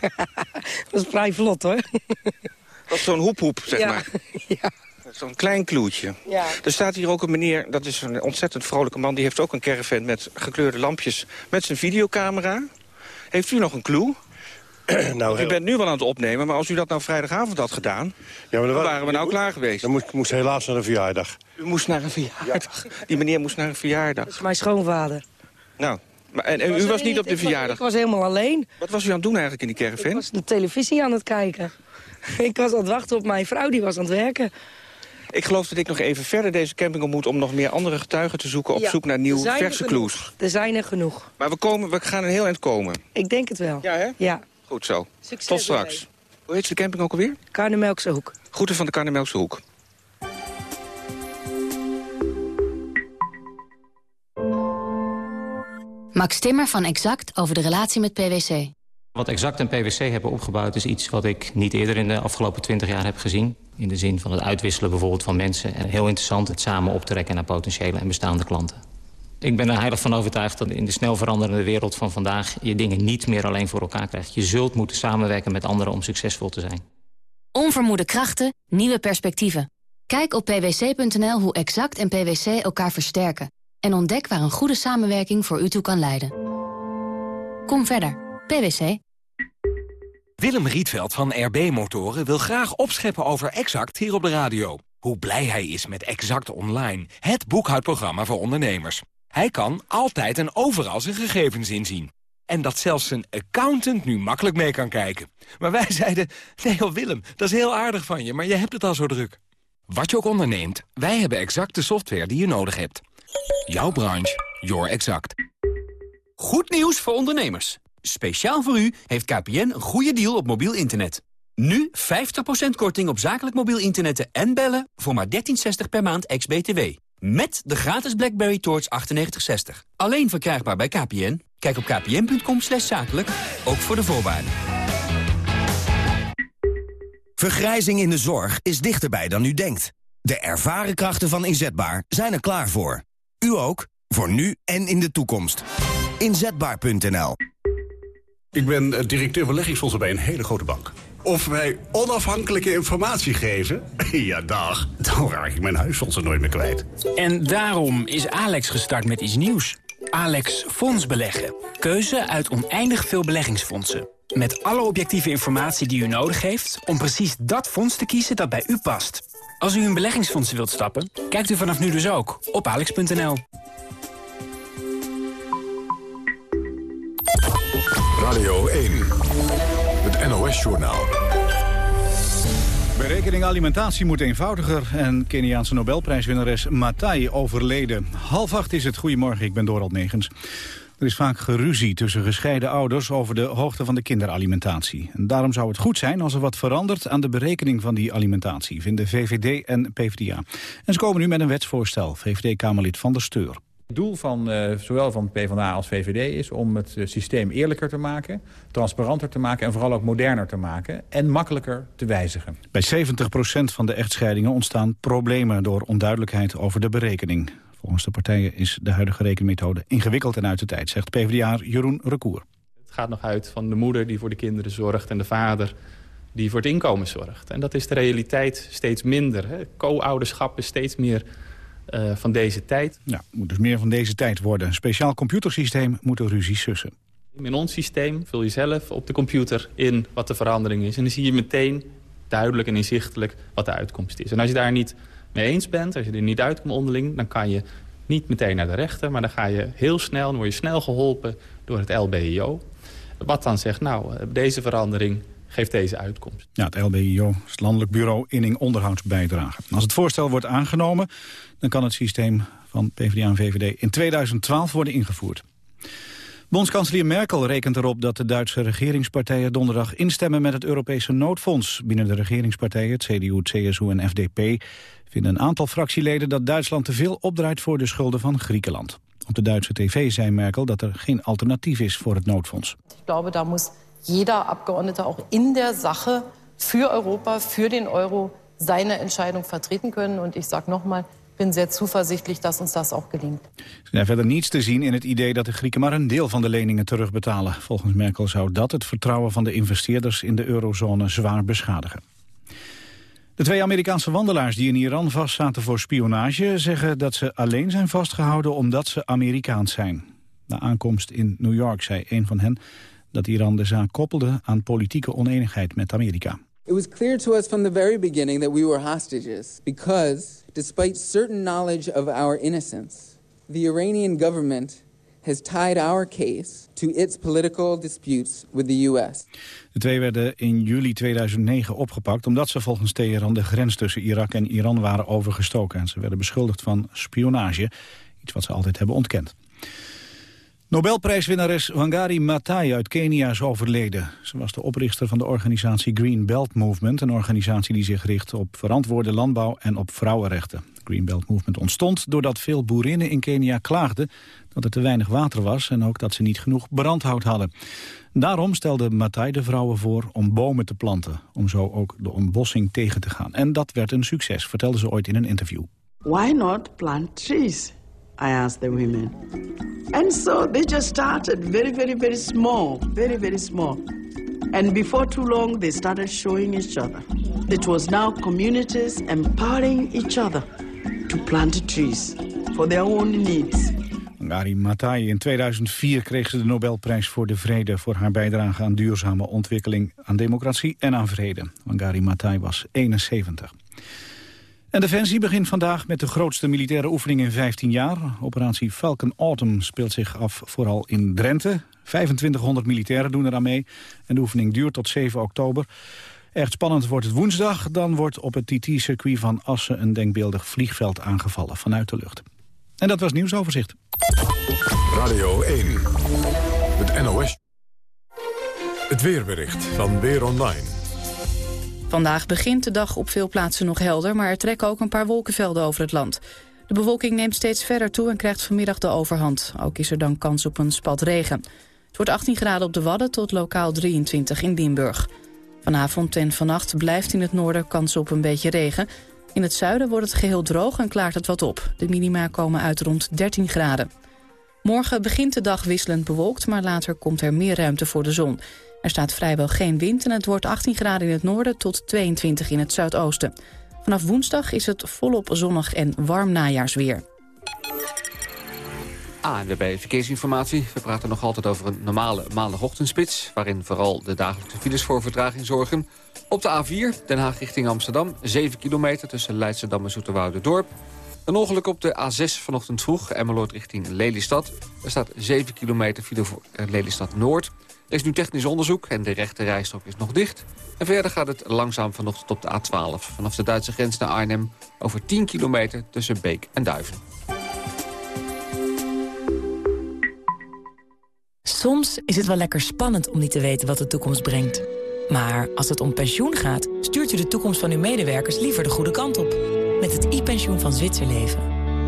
Speaker 26: dat is vrij vlot, hoor.
Speaker 25: Dat is zo'n hoephoep, zeg
Speaker 26: ja.
Speaker 25: maar.
Speaker 26: ja.
Speaker 25: Zo'n klein kloetje.
Speaker 26: Ja.
Speaker 25: Er staat hier ook een meneer, dat is een ontzettend vrolijke man... die heeft ook een caravan met gekleurde lampjes met zijn videocamera. Heeft u nog een clue? nou, u bent nu wel aan het opnemen, maar als u dat nou vrijdagavond had gedaan... Ja, maar dan waren we nou klaar geweest.
Speaker 27: Dan moest, moest helaas naar een verjaardag.
Speaker 25: U moest naar een verjaardag? Die meneer moest naar een verjaardag?
Speaker 26: Dat is mijn schoonvader.
Speaker 25: Nou, maar, en, en u was niet op de verjaardag?
Speaker 26: Ik was helemaal alleen.
Speaker 25: Wat was u aan het doen eigenlijk in die caravan?
Speaker 26: Ik was de televisie aan het kijken. ik was aan het wachten op mijn vrouw, die was aan het werken.
Speaker 25: Ik geloof dat ik nog even verder deze camping op moet... om nog meer andere getuigen te zoeken op
Speaker 26: ja,
Speaker 25: zoek naar nieuwe verse clues.
Speaker 26: Er zijn er genoeg.
Speaker 25: Maar we, komen, we gaan een heel eind komen.
Speaker 26: Ik denk het wel.
Speaker 25: Ja, hè?
Speaker 26: Ja.
Speaker 25: Goed zo.
Speaker 26: Succes
Speaker 25: Tot straks. Hoe heet de camping ook alweer?
Speaker 26: Karnemelkse Hoek.
Speaker 25: Groeten van de Karnemelkse Hoek.
Speaker 28: Max Timmer van Exact over de relatie met PwC.
Speaker 29: Wat Exact en PwC hebben opgebouwd is iets wat ik niet eerder in de afgelopen 20 jaar heb gezien. In de zin van het uitwisselen bijvoorbeeld van mensen. En heel interessant het samen optrekken naar potentiële en bestaande klanten. Ik ben er heilig van overtuigd dat in de snel veranderende wereld van vandaag... je dingen niet meer alleen voor elkaar krijgt. Je zult moeten samenwerken met anderen om succesvol te zijn.
Speaker 28: Onvermoede krachten, nieuwe perspectieven. Kijk op pwc.nl hoe Exact en PwC elkaar versterken. En ontdek waar een goede samenwerking voor u toe kan leiden. Kom verder. PwC.
Speaker 30: Willem Rietveld van RB Motoren wil graag opscheppen over Exact hier op de radio. Hoe blij hij is met Exact Online, het boekhoudprogramma voor ondernemers. Hij kan altijd en overal zijn gegevens inzien. En dat zelfs zijn accountant nu makkelijk mee kan kijken. Maar wij zeiden, nee Willem, dat is heel aardig van je, maar je hebt het al zo druk. Wat je ook onderneemt, wij hebben exact de software die je nodig hebt. Jouw branche, your exact.
Speaker 31: Goed nieuws voor ondernemers. Speciaal voor u heeft KPN een goede deal op mobiel internet. Nu 50% korting op zakelijk mobiel internetten en bellen voor maar 13,60 per maand ex-BTW. Met de gratis BlackBerry Torch 9860. Alleen verkrijgbaar bij KPN.
Speaker 7: Kijk op kpn.com zakelijk, ook voor de voorwaarden.
Speaker 4: Vergrijzing in de zorg is dichterbij dan u denkt. De ervaren krachten van Inzetbaar zijn er klaar voor. U ook, voor nu en in de toekomst. Inzetbaar.nl
Speaker 6: Ik ben eh, directeur beleggingsfondsen bij een hele grote bank. Of wij onafhankelijke informatie geven? Ja, dag. Dan raak ik mijn huisfondsen nooit meer kwijt.
Speaker 32: En daarom is Alex gestart met iets nieuws. Alex Fonds Beleggen. Keuze uit oneindig veel beleggingsfondsen. Met alle objectieve informatie die u nodig heeft... om precies dat fonds te kiezen dat bij u past. Als u in beleggingsfondsen wilt stappen, kijkt u vanaf nu dus ook op alex.nl.
Speaker 1: Radio 1, het NOS-journaal.
Speaker 2: Berekening alimentatie moet eenvoudiger en Keniaanse Nobelprijswinnares Matai overleden. Half acht is het. Goedemorgen, ik ben Dorald Negens. Er is vaak geruzie tussen gescheiden ouders over de hoogte van de kinderalimentatie. En daarom zou het goed zijn als er wat verandert aan de berekening van die alimentatie, vinden VVD en PvdA. En ze komen nu met een wetsvoorstel, VVD-Kamerlid Van der Steur.
Speaker 14: Het doel van uh, zowel van PvdA als VVD is om het uh, systeem eerlijker te maken, transparanter te maken en vooral ook moderner te maken en makkelijker te wijzigen.
Speaker 2: Bij 70% van de echtscheidingen ontstaan problemen door onduidelijkheid over de berekening. Volgens de partijen is de huidige rekenmethode ingewikkeld en uit de tijd, zegt PvdA Jeroen Recour.
Speaker 15: Het gaat nog uit van de moeder die voor de kinderen zorgt en de vader die voor het inkomen zorgt. En dat is de realiteit steeds minder. Co-ouderschap is steeds meer uh, van deze tijd.
Speaker 2: Ja, moet dus meer van deze tijd worden. Een speciaal computersysteem moet de ruzie sussen.
Speaker 15: In ons systeem vul je zelf op de computer in wat de verandering is. En dan zie je meteen duidelijk en inzichtelijk wat de uitkomst is. En als je daar niet mee eens bent, als je er niet uitkomt onderling... dan kan je niet meteen naar de rechter, maar dan ga je heel snel... dan word je snel geholpen door het LBIO. Wat dan zegt, nou, deze verandering geeft deze uitkomst.
Speaker 2: Ja, het LBIO het Landelijk Bureau Inning Onderhoudsbijdrage. Als het voorstel wordt aangenomen, dan kan het systeem van PvdA en VVD in 2012 worden ingevoerd. Bondskanselier Merkel rekent erop dat de Duitse regeringspartijen donderdag instemmen met het Europese noodfonds. Binnen de regeringspartijen, CDU, CSU en FDP, vinden een aantal fractieleden dat Duitsland te veel opdraait voor de schulden van Griekenland. Op de Duitse tv zei Merkel dat er geen alternatief is voor het noodfonds.
Speaker 33: Ik glaube, daar moet jeder Abgeordnete ook in der Sache für Europa, für den Euro seine Entscheidung vertreten können. Und ich sage nochmal, bin sehr zuversichtlich, dass uns das auch gelingt.
Speaker 2: Er is verder niets te zien in het idee dat de Grieken maar een deel van de leningen terugbetalen. Volgens Merkel zou dat het vertrouwen van de investeerders in de eurozone zwaar beschadigen. De twee Amerikaanse wandelaars die in Iran vastzaten voor spionage... zeggen dat ze alleen zijn vastgehouden omdat ze Amerikaans zijn. Na aankomst in New York zei een van hen dat Iran de zaak koppelde aan politieke oneenigheid met Amerika.
Speaker 34: It was clear to us from the very beginning that we were hostages because despite certain knowledge of our innocence, the Iranian government has tied our case to its political disputes with the US.
Speaker 2: De twee werden in juli 2009 opgepakt omdat ze volgens Teheran de grens tussen Irak en Iran waren overgestoken. En ze werden beschuldigd van spionage, iets wat ze altijd hebben ontkend. Nobelprijswinnares Wangari Maathai uit Kenia is overleden. Ze was de oprichter van de organisatie Green Belt Movement... een organisatie die zich richt op verantwoorde landbouw en op vrouwenrechten. De Green Belt Movement ontstond doordat veel boerinnen in Kenia klaagden... dat er te weinig water was en ook dat ze niet genoeg brandhout hadden. Daarom stelde Maathai de vrouwen voor om bomen te planten... om zo ook de ontbossing tegen te gaan. En dat werd een succes, vertelde ze ooit in een interview.
Speaker 35: Why not plant trees? I asked the women. And so they just started very, very, very small, very, very small. And before too long, they started showing each other. It was now communities empowering each other to plant trees for their own needs.
Speaker 2: Ngari Matai in 2004 kreeg ze de Nobelprijs voor de Vrede... voor haar bijdrage aan duurzame ontwikkeling, aan democratie en aan vrede. Ngari Matai was 71. En Defensie begint vandaag met de grootste militaire oefening in 15 jaar. Operatie Falcon Autumn speelt zich af vooral in Drenthe. 2500 militairen doen eraan mee. En de oefening duurt tot 7 oktober. Echt spannend wordt het woensdag. Dan wordt op het TT-circuit van Assen een denkbeeldig vliegveld aangevallen vanuit de lucht. En dat was nieuwsoverzicht.
Speaker 1: Radio 1, het NOS. Het weerbericht van Weer Online.
Speaker 36: Vandaag begint de dag op veel plaatsen nog helder, maar er trekken ook een paar wolkenvelden over het land. De bewolking neemt steeds verder toe en krijgt vanmiddag de overhand. Ook is er dan kans op een spat regen. Het wordt 18 graden op de Wadden tot lokaal 23 in Limburg. Vanavond en vannacht blijft in het noorden kans op een beetje regen. In het zuiden wordt het geheel droog en klaart het wat op. De minima komen uit rond 13 graden. Morgen begint de dag wisselend bewolkt, maar later komt er meer ruimte voor de zon. Er staat vrijwel geen wind en het wordt 18 graden in het noorden tot 22 in het zuidoosten. Vanaf woensdag is het volop zonnig en warm najaarsweer.
Speaker 3: ANWB Verkeersinformatie. We praten nog altijd over een normale maandagochtendspits... waarin vooral de dagelijkse files voor vertraging zorgen. Op de A4, Den Haag richting Amsterdam. 7 kilometer tussen Leidschendam en Dorp. Een ongeluk op de A6 vanochtend vroeg, Emmeloord richting Lelystad. Er staat 7 kilometer file voor eh, Lelystad Noord. Er is nu technisch onderzoek en de rechte rijstrook is nog dicht. En verder gaat het langzaam vanochtend op de A12. Vanaf de Duitse grens naar Arnhem over 10 kilometer tussen Beek en Duiven.
Speaker 37: Soms is het wel lekker spannend om niet te weten wat de toekomst brengt. Maar als het om pensioen gaat, stuurt u de toekomst van uw medewerkers liever de goede kant op. Met het e-pensioen van Zwitserleven.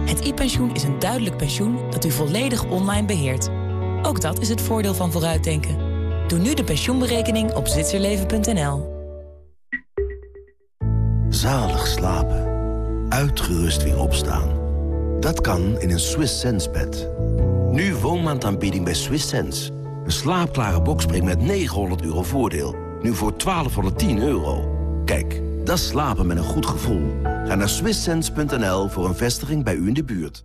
Speaker 37: Het e-pensioen is een duidelijk pensioen dat u volledig online beheert. Ook dat is het voordeel van vooruitdenken. Doe nu de pensioenberekening op zwitserleven.nl.
Speaker 38: Zalig slapen. Uitgerust weer opstaan. Dat kan in een Swiss Sense bed. Nu woonmaandaanbieding bij Swiss Sense. Een slaapklare bokspring met 900 euro voordeel. Nu voor 1210 euro. Kijk, dat slapen met een goed gevoel. Ga naar swisssense.nl voor een vestiging bij u in de buurt.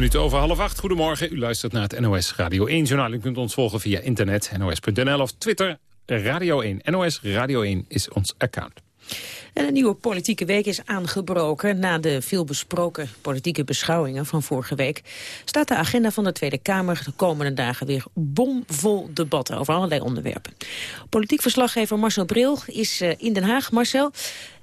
Speaker 12: Minuten over half acht. Goedemorgen. U luistert naar het NOS Radio 1 journaal. U kunt ons volgen via internet, nos.nl of Twitter, Radio 1. NOS Radio 1 is ons account.
Speaker 11: En een nieuwe politieke week is aangebroken. Na de veelbesproken politieke beschouwingen van vorige week... staat de agenda van de Tweede Kamer de komende dagen weer bomvol debatten over allerlei onderwerpen. Politiek verslaggever Marcel Bril is uh, in Den Haag. Marcel,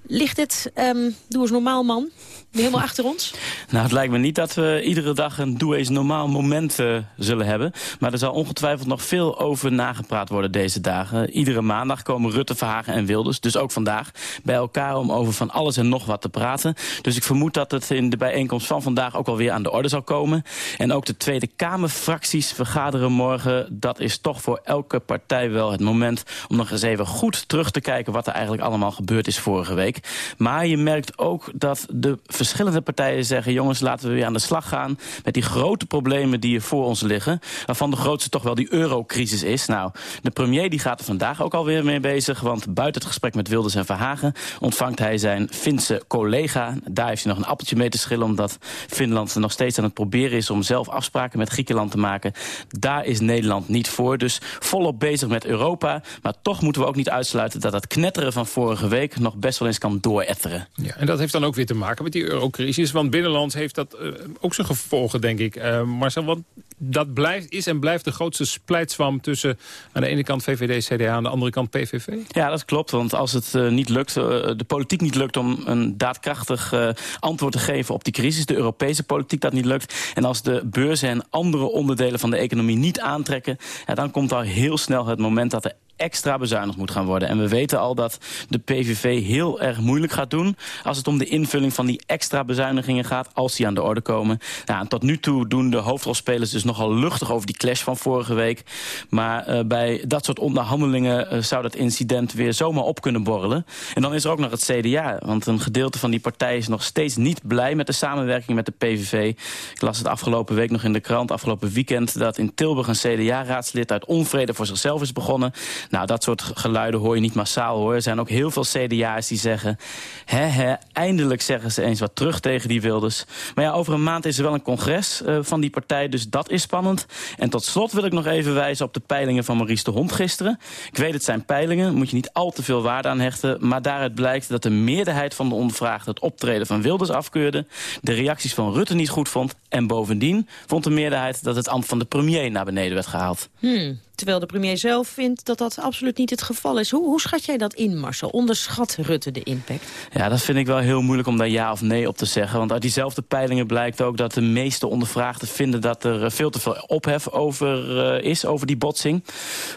Speaker 11: ligt het, um, doe eens normaal man, helemaal achter ons?
Speaker 39: Nou, het lijkt me niet dat we iedere dag een doe eens normaal moment uh, zullen hebben. Maar er zal ongetwijfeld nog veel over nagepraat worden deze dagen. Iedere maandag komen Rutte, Verhagen en Wilders, dus ook vandaag, bij elkaar om over van alles en nog wat te praten. Dus ik vermoed dat het in de bijeenkomst van vandaag ook alweer aan de orde zal komen. En ook de Tweede Kamerfracties vergaderen morgen. Dat is toch voor elke partij wel het moment om nog eens even goed terug te kijken wat er eigenlijk allemaal gebeurd is vorige week. Maar je merkt ook dat de verschillende partijen zeggen... jongens, laten we weer aan de slag gaan met die grote problemen die er voor ons liggen. Waarvan de grootste toch wel die eurocrisis is. Nou, de premier die gaat er vandaag ook alweer mee bezig. Want buiten het gesprek met Wilders en Verhagen ontvangt hij zijn Finse collega. Daar heeft hij nog een appeltje mee te schillen... omdat Finland nog steeds aan het proberen is om zelf afspraken met Griekenland te maken. Daar is Nederland niet voor. Dus volop bezig met Europa. Maar toch moeten we ook niet uitsluiten dat het knetteren van vorige week... nog best wel eens kan dooretteren.
Speaker 12: Ja, en dat heeft dan ook weer te maken met die eurocrisis. Want binnenlands heeft dat uh, ook zijn gevolgen, denk ik. Uh, Marcel, want dat blijft, is en blijft de grootste splijtswam... tussen aan de ene kant VVD, CDA, aan de andere kant PVV?
Speaker 39: Ja, dat klopt. Want als het uh, niet lukt, de politiek niet lukt... om een daadkrachtig antwoord te geven op die crisis... de Europese politiek dat niet lukt... en als de beurzen en andere onderdelen van de economie niet aantrekken... Ja, dan komt al heel snel het moment dat er extra bezuinigd moet gaan worden. En we weten al dat de PVV heel erg moeilijk gaat doen... als het om de invulling van die extra bezuinigingen gaat... als die aan de orde komen. Nou, tot nu toe doen de hoofdrolspelers dus nogal luchtig over die clash van vorige week. Maar uh, bij dat soort onderhandelingen uh, zou dat incident weer zomaar op kunnen borrelen. En dan is er ook nog het CDA. Want een gedeelte van die partij is nog steeds niet blij met de samenwerking met de PVV. Ik las het afgelopen week nog in de krant, afgelopen weekend... dat in Tilburg een CDA-raadslid uit onvrede voor zichzelf is begonnen. Nou, dat soort geluiden hoor je niet massaal hoor. Er zijn ook heel veel CDA's die zeggen... hè, hè, eindelijk zeggen ze eens wat terug tegen die Wilders. Maar ja, over een maand is er wel een congres uh, van die partij, dus dat is spannend. En tot slot wil ik nog even wijzen op de peilingen van Maurice de Hond gisteren. Ik weet het zijn peilingen, moet je niet al te veel waarde aan hechten... maar daaruit blijkt dat de meerderheid van de ondervraagden... het optreden van Wilders afkeurde, de reacties van Rutte niet goed vond... en bovendien vond de meerderheid dat het ambt van de premier naar beneden werd gehaald.
Speaker 11: Hmm. Terwijl de premier zelf vindt dat dat absoluut niet het geval is. Hoe, hoe schat jij dat in, Marcel? Onderschat Rutte de impact?
Speaker 39: Ja, dat vind ik wel heel moeilijk om daar ja of nee op te zeggen. Want uit diezelfde peilingen blijkt ook dat de meeste ondervraagden vinden... dat er eh, veel te veel ophef over uh, is, over die botsing.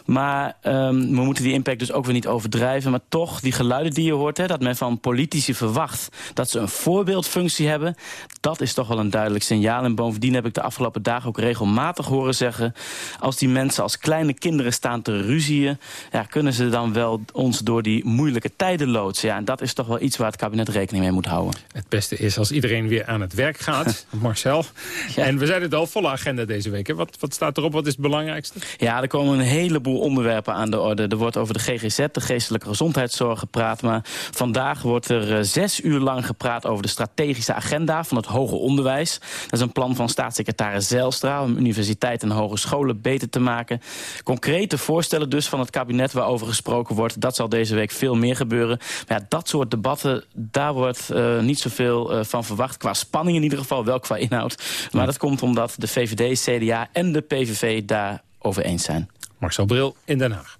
Speaker 39: Maar um, we moeten die impact dus ook weer niet overdrijven. Maar toch, die geluiden die je hoort, hè, dat men van politici verwacht... dat ze een voorbeeldfunctie hebben, dat is toch wel een duidelijk signaal. En bovendien heb ik de afgelopen dagen ook regelmatig horen zeggen... als die mensen als kleine kinderen staan te ruzieën... Ja, kunnen ze dan wel ons door die moeilijke tijden loodsen? Ja, en dat is toch wel iets waar het kabinet rekening mee moet houden.
Speaker 12: Het beste is als iedereen weer aan het werk gaat, Marcel. Ja. En we zijn het al, volle agenda deze week. Hè? Wat, wat staat erop? Wat is het belangrijkste?
Speaker 39: Ja, er komen een heleboel onderwerpen aan de orde. Er wordt over de GGZ, de geestelijke gezondheidszorg, gepraat. Maar vandaag wordt er uh, zes uur lang gepraat over de strategische agenda van het hoger onderwijs. Dat is een plan van staatssecretaris Zijlstra om universiteiten en hogescholen beter te maken. Concrete voorstellen dus van het kabinet waarover gesproken wordt. Dat zal deze week veel meer gebeuren. Maar ja, dat soort debatten, daar wordt uh, niet zoveel uh, van verwacht. Qua spanning in ieder geval, wel qua inhoud. Maar dat komt omdat de VVD, CDA en de PVV daarover eens zijn.
Speaker 12: Marcel Bril in Den Haag.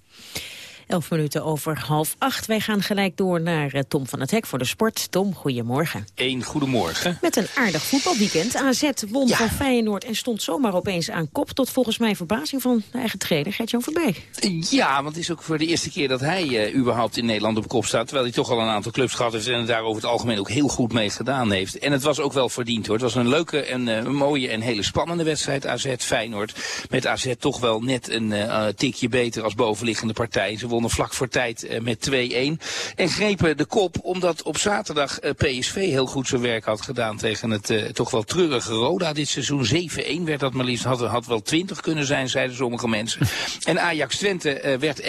Speaker 11: Elf minuten over half acht. Wij gaan gelijk door naar uh, Tom van het Hek voor de sport. Tom, goedemorgen.
Speaker 40: Eén goedemorgen.
Speaker 11: Met een aardig voetbalweekend. AZ won ja. van Feyenoord en stond zomaar opeens aan kop... tot volgens mij verbazing van de eigen trainer Gert-Jan Verbeek.
Speaker 40: Ja, want het is ook voor de eerste keer dat hij uh, überhaupt in Nederland op kop staat... terwijl hij toch al een aantal clubs gehad heeft... en het daar over het algemeen ook heel goed mee gedaan heeft. En het was ook wel verdiend hoor. Het was een leuke en uh, mooie en hele spannende wedstrijd AZ-Feyenoord. Met AZ toch wel net een tikje beter als bovenliggende partij. Ze wonnen vlak voor tijd uh, met 2-1. En grepen de kop omdat op zaterdag uh, PSV heel goed zijn werk had gedaan tegen het uh, toch wel treurige Roda dit seizoen. 7-1 werd dat maar liefst. Had, had wel 20 kunnen zijn, zeiden sommige mensen. en Ajax Twente werd 1-1.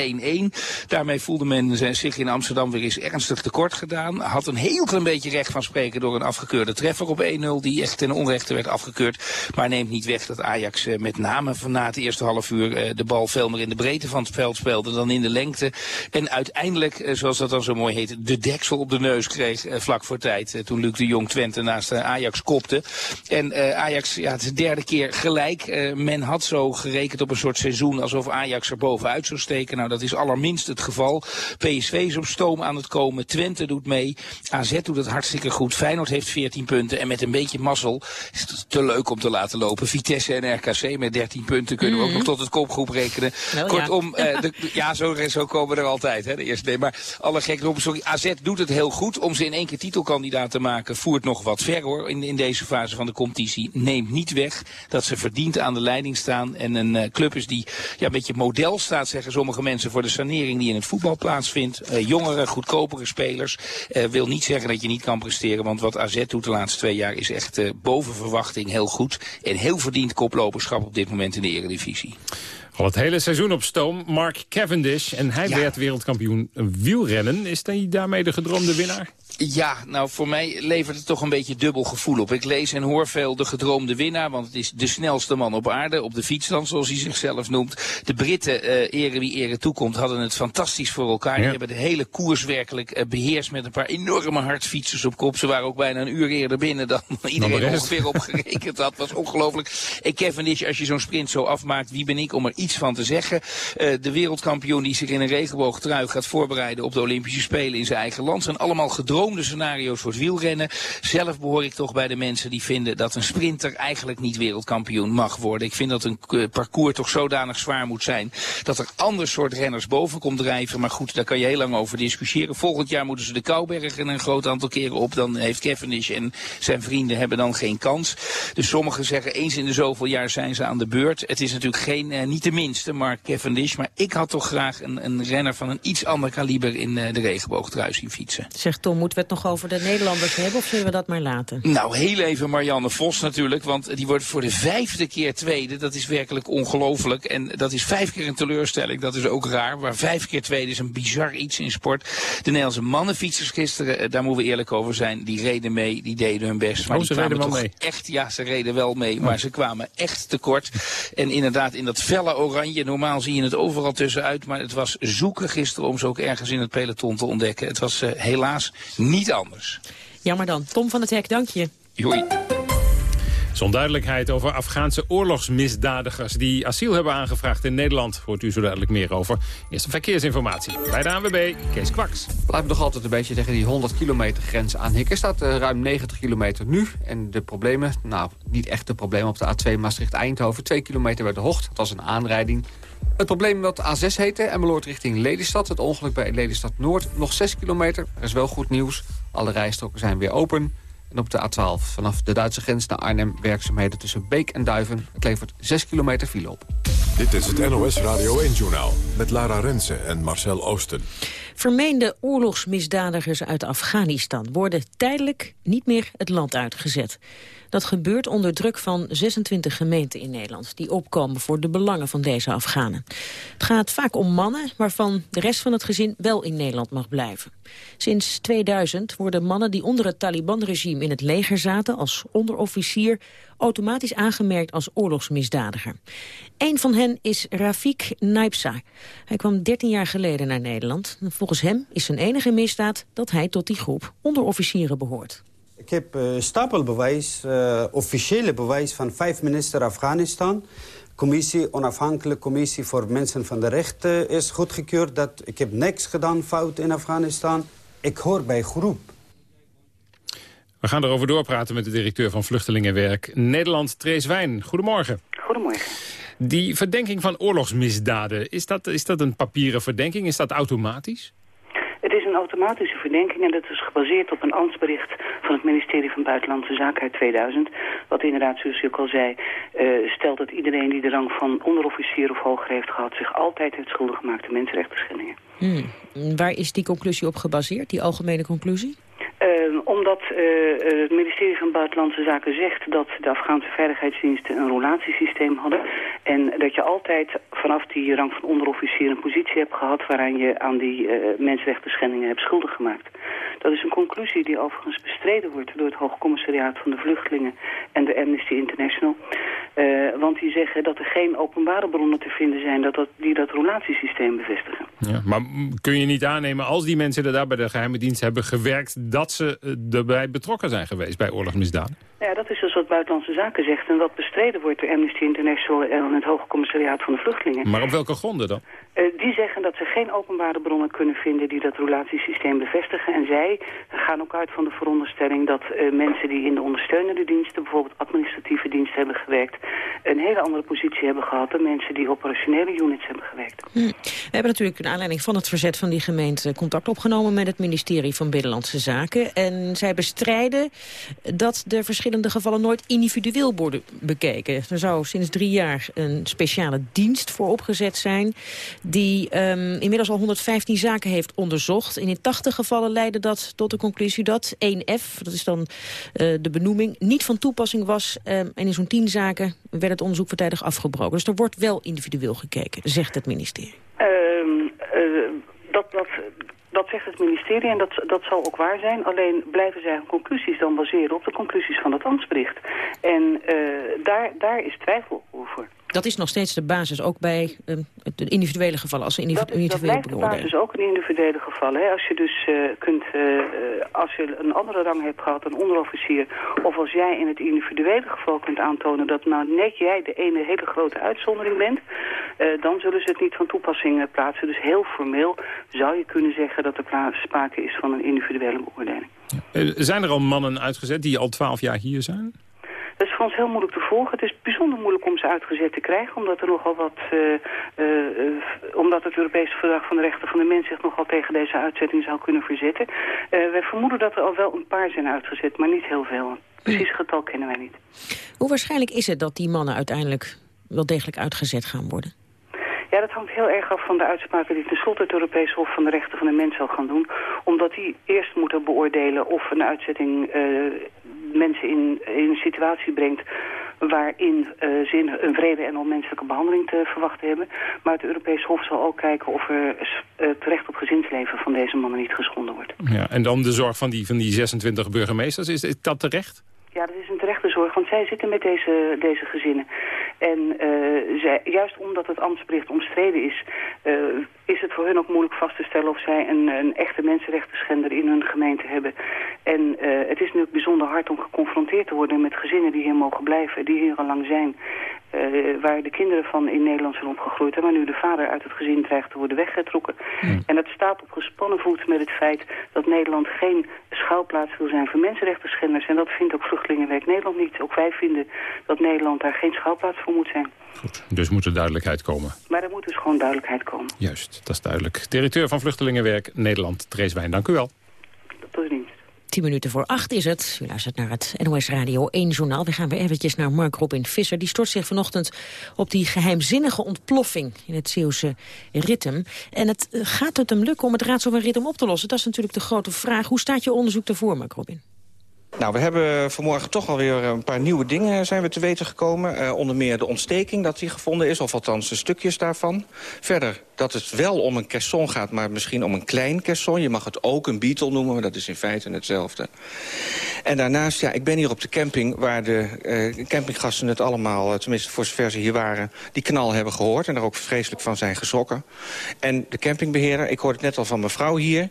Speaker 40: Daarmee voelde men zich in Amsterdam weer eens ernstig tekort gedaan. Had een heel klein beetje recht van spreken door een afgekeurde treffer op 1-0. Die echt ten onrechte werd afgekeurd. Maar neemt niet weg dat Ajax met name van na het eerste half uur de bal veel meer in de breedte van het veld speelde dan in de lengte. En uiteindelijk, zoals dat dan zo mooi heet, de deksel op de neus kreeg vlak voor tijd. Toen Luc de Jong Twente naast Ajax kopte. En Ajax, ja, het is de derde keer gelijk. men had zo gerekend op een soort seizoen alsof Ajax er bovenuit zou steken. Nou, dat is allerminst het geval. PSV is op stoom aan het komen. Twente doet mee. AZ doet het hartstikke goed. Feyenoord heeft 14 punten. En met een beetje mazzel is het te leuk om te laten lopen. Vitesse en RKC met 13 punten kunnen we ook nog tot het kopgroep rekenen. Kortom,
Speaker 11: ja,
Speaker 40: uh, de, ja zo, zo komen er altijd. Hè, de eerste, nee, maar alle gekken op. Sorry, AZ doet het heel goed. Om ze in één keer titelkandidaat te maken, voert nog wat ver hoor. In, in deze fase van de competitie. Neemt niet weg dat ze verdiend aan de leiding staan. En een uh, club is die ja, een beetje model staat, zeggen sommige mensen, voor de sanering die in het voetbal plaatsvindt. Uh, jongere, goedkopere spelers. Uh, wil niet zeggen dat je niet kan presteren. Want wat AZ doet de laatste twee jaar is echt boven verwachting heel goed. En heel verdiend koploperschap op dit moment in de eredivisie.
Speaker 12: Al het hele seizoen op stoom, Mark Cavendish. En hij
Speaker 40: Ja.
Speaker 12: werd wereldkampioen wielrennen. Is hij daarmee de gedroomde winnaar?
Speaker 40: Ja, nou voor mij levert het toch een beetje dubbel gevoel op. Ik lees en hoor veel de gedroomde winnaar, want het is de snelste man op aarde, op de fiets dan, zoals hij zichzelf noemt. De Britten, uh, ere wie ere toekomt, hadden het fantastisch voor elkaar. Die hebben de hele koers werkelijk uh, beheerst met een paar enorme hardfietsers op kop. Ze waren ook bijna een uur eerder binnen dan iedereen ongeveer op gerekend had. was ongelooflijk. Ik Cavendish, als je zo'n sprint zo afmaakt, wie ben ik om er iets van te zeggen? Uh, de wereldkampioen die zich in een regenboogtrui gaat voorbereiden op de Olympische Spelen in zijn eigen land, zijn allemaal gedroomd gedroomde scenario's voor het wielrennen. Zelf behoor ik toch bij de mensen die vinden dat een sprinter eigenlijk niet wereldkampioen mag worden. Ik vind dat een uh, parcours toch zodanig zwaar moet zijn dat er ander soort renners boven komt drijven. Maar goed, daar kan je heel lang over discussiëren. Volgend jaar moeten ze de Koubergen een groot aantal keren op. Dan heeft Cavendish en zijn vrienden hebben dan geen kans. Dus sommigen zeggen eens in de zoveel jaar zijn ze aan de beurt. Het is natuurlijk geen, uh, niet de minste Mark Cavendish. Maar ik had toch graag een, een renner van een iets ander kaliber in uh, de regenboogtrui zien fietsen.
Speaker 11: Zegt Tom, moeten we het nog over de Nederlanders hebben of zullen we dat maar laten?
Speaker 40: Nou, heel even Marianne Vos natuurlijk, want die wordt voor de vijfde keer tweede. Dat is werkelijk ongelooflijk en dat is vijf keer een teleurstelling. Dat is ook raar, maar vijf keer tweede is een bizar iets in sport. De Nederlandse mannenfietsers gisteren, eh, daar moeten we eerlijk over zijn, die reden mee, die deden hun best. Maar
Speaker 12: oh, ze reden wel
Speaker 40: toch
Speaker 12: mee?
Speaker 40: echt, ja, ze reden wel mee, maar ze kwamen echt tekort. En inderdaad, in dat felle oranje, normaal zie je het overal tussenuit, maar het was zoeken gisteren om ze ook ergens in het peloton te ontdekken. Het was uh, helaas niet anders.
Speaker 11: Jammer dan. Tom van het Hek, dank je.
Speaker 40: Joei.
Speaker 12: Onduidelijkheid over Afghaanse oorlogsmisdadigers die asiel hebben aangevraagd in Nederland. Hoort u zo duidelijk meer over. Eerste verkeersinformatie bij de ANWB, Kees Kwaks.
Speaker 3: Blijft nog altijd een beetje tegen die 100 kilometer grens aan hikken. staat uh, ruim 90 kilometer nu. En de problemen, nou niet echt de problemen op de A2 Maastricht-Eindhoven. 2 kilometer bij de Hocht, dat was een aanrijding. Het probleem dat A6 heette, Emmeloord richting Lelystad. Het ongeluk bij Lelystad Noord, nog 6 kilometer. Er is wel goed nieuws. Alle rijstroken zijn weer open. En op de A12 vanaf de Duitse grens naar Arnhem werkzaamheden tussen Beek en Duiven. Het levert 6 kilometer file op.
Speaker 1: Dit is het NOS Radio 1-journaal met Lara Rensen en Marcel Oosten.
Speaker 11: Vermeende oorlogsmisdadigers uit Afghanistan worden tijdelijk niet meer het land uitgezet. Dat gebeurt onder druk van 26 gemeenten in Nederland... die opkomen voor de belangen van deze Afghanen. Het gaat vaak om mannen waarvan de rest van het gezin wel in Nederland mag blijven. Sinds 2000 worden mannen die onder het Taliban-regime in het leger zaten... als onderofficier automatisch aangemerkt als oorlogsmisdadiger. Een van hen is Rafik Naipsa. Hij kwam 13 jaar geleden naar Nederland. Volgens hem is zijn enige misdaad dat hij tot die groep onderofficieren behoort.
Speaker 41: Ik heb uh, stapelbewijs, uh, officiële bewijs van vijf minister Afghanistan. Commissie, onafhankelijke commissie voor mensen van de rechten is goedgekeurd. Dat ik heb niks gedaan fout in Afghanistan. Ik hoor bij groep.
Speaker 12: We gaan erover doorpraten met de directeur van Vluchtelingenwerk Nederland, Trees Wijn. Goedemorgen.
Speaker 42: Goedemorgen.
Speaker 12: Die verdenking van oorlogsmisdaden, is dat, is dat een papieren verdenking? Is dat automatisch?
Speaker 42: Een automatische verdenking en dat is gebaseerd op een ambtsbericht van het ministerie van Buitenlandse Zaken uit 2000. Wat inderdaad, zoals ook al zei, uh, stelt dat iedereen die de rang van onderofficier of hoger heeft gehad... zich altijd heeft schuldig gemaakt aan mensenrechten.
Speaker 11: Hmm. Waar is die conclusie op gebaseerd, die algemene conclusie?
Speaker 42: Uh, omdat uh, het ministerie van Buitenlandse Zaken zegt dat de Afghaanse veiligheidsdiensten een relatiesysteem hadden. En dat je altijd vanaf die rang van onderofficier een positie hebt gehad waaraan je aan die uh, mensenrechten schendingen hebt schuldig gemaakt. Dat is een conclusie die overigens bestreden wordt door het Hoogcommissariaat van de Vluchtelingen en de Amnesty International. Want die zeggen dat er geen openbare bronnen te vinden zijn dat dat, die dat relatiesysteem bevestigen.
Speaker 12: Ja, maar kun je niet aannemen als die mensen er daar bij de geheime dienst hebben gewerkt dat ze erbij betrokken zijn geweest bij oorlogsmisdaden?
Speaker 42: Ja, dat is dus wat Buitenlandse Zaken zegt en wat bestreden wordt door Amnesty International en het Hoge Commissariaat van de Vluchtelingen.
Speaker 12: Maar op welke gronden dan?
Speaker 42: Uh, die zeggen dat ze geen openbare bronnen kunnen vinden die dat relatiesysteem bevestigen. En zij gaan ook uit van de veronderstelling dat uh, mensen die in de ondersteunende diensten, bijvoorbeeld administratieve diensten hebben gewerkt, een hele andere positie hebben gehad dan mensen die operationele units hebben gewerkt.
Speaker 11: Hm. We hebben natuurlijk naar aanleiding van het verzet van die gemeente contact opgenomen met het ministerie van Binnenlandse Zaken. En zij bestrijden dat de verschillende gevallen nooit individueel worden bekeken. Er zou sinds drie jaar een speciale dienst voor opgezet zijn die um, inmiddels al 115 zaken heeft onderzocht. En in 80 gevallen leidde dat tot de conclusie dat 1F, dat is dan uh, de benoeming, niet van toepassing was. Um, en in zo'n 10 zaken werd het onderzoek voortijdig afgebroken. Dus er wordt wel individueel gekeken, zegt het ministerie.
Speaker 42: Uh, dat, dat, dat zegt het ministerie en dat, dat zal ook waar zijn. Alleen blijven zij hun conclusies dan baseren op de conclusies van het ambtsbericht. En uh, daar, daar is twijfel over.
Speaker 11: Dat is nog steeds de basis, ook bij uh, de individuele gevallen, als individu
Speaker 42: dat, individuele dat blijft de basis ook in individuele gevallen. Hè. Als je dus uh, kunt, uh, als je een andere rang hebt gehad, een onderofficier, of als jij in het individuele geval kunt aantonen dat nou net jij de ene hele grote uitzondering bent, dan zullen ze het niet van toepassing plaatsen. Dus heel formeel zou je kunnen zeggen dat er sprake is van een individuele beoordeling.
Speaker 12: Zijn er al mannen uitgezet die al twaalf jaar hier zijn?
Speaker 42: Dat is voor ons heel moeilijk te volgen. Het is bijzonder moeilijk om ze uitgezet te krijgen, omdat er nogal wat, uh, uh, omdat het Europese Verdrag van de Rechten van de Mens zich nogal tegen deze uitzetting zou kunnen verzetten. Uh, wij vermoeden dat er al wel een paar zijn uitgezet, maar niet heel veel. Precies getal kennen wij niet.
Speaker 11: Hoe waarschijnlijk is het dat die mannen uiteindelijk wel degelijk uitgezet gaan worden?
Speaker 42: Ja, dat hangt heel erg af van de uitspraken die tenslotte het Europese Hof van de Rechten van de Mens zal gaan doen. Omdat die eerst moeten beoordelen of een uitzetting uh, mensen in, in een situatie brengt waarin uh, ze een vrede en onmenselijke behandeling te verwachten hebben. Maar het Europees Hof zal ook kijken of er het recht op gezinsleven van deze mannen niet geschonden wordt.
Speaker 12: Ja, en dan de zorg van die, van die 26 burgemeesters, is, is dat terecht?
Speaker 42: Ja, dat is een terechte zorg, want zij zitten met deze, deze gezinnen. En uh, zij, juist omdat het ambtsbericht omstreden is, uh, is het voor hun ook moeilijk vast te stellen of zij een, een echte mensenrechtenschender in hun gemeente hebben. En uh, het is nu bijzonder hard om geconfronteerd te worden met gezinnen die hier mogen blijven, die hier al lang zijn. Uh, waar de kinderen van in Nederland zijn opgegroeid... en waar nu de vader uit het gezin dreigt te worden weggetrokken. Hmm. En dat staat op gespannen voet met het feit dat Nederland geen schouwplaats wil zijn voor mensenrechtenschenders. En dat vindt ook Vluchtelingenwerk Nederland niet. Ook wij vinden dat Nederland daar geen schouwplaats voor moet zijn.
Speaker 12: Goed, dus moet er duidelijkheid komen.
Speaker 42: Maar er moet dus gewoon duidelijkheid komen.
Speaker 12: Juist, dat is duidelijk. Directeur van Vluchtelingenwerk Nederland, Drees Wijn, dank u wel.
Speaker 11: 10 minuten voor acht is het. U luistert naar het NOS Radio 1 journaal. We gaan weer eventjes naar Mark Robin Visser. Die stort zich vanochtend op die geheimzinnige ontploffing in het Zeeuwse ritme. En het eh, gaat het hem lukken om het raadsel van ritme op te lossen? Dat is natuurlijk de grote vraag. Hoe staat je onderzoek ervoor, Mark Robin?
Speaker 25: Nou, we hebben vanmorgen toch alweer een paar nieuwe dingen zijn we te weten gekomen. Uh, onder meer de ontsteking dat die gevonden is, of althans de stukjes daarvan. Verder dat het wel om een caisson gaat, maar misschien om een klein caisson. Je mag het ook een beetle noemen, maar dat is in feite hetzelfde. En daarnaast, ja, ik ben hier op de camping waar de uh, campinggasten het allemaal, tenminste voor zover ze hier waren, die knal hebben gehoord en er ook vreselijk van zijn geschrokken. En de campingbeheerder, ik hoorde het net al van mevrouw hier,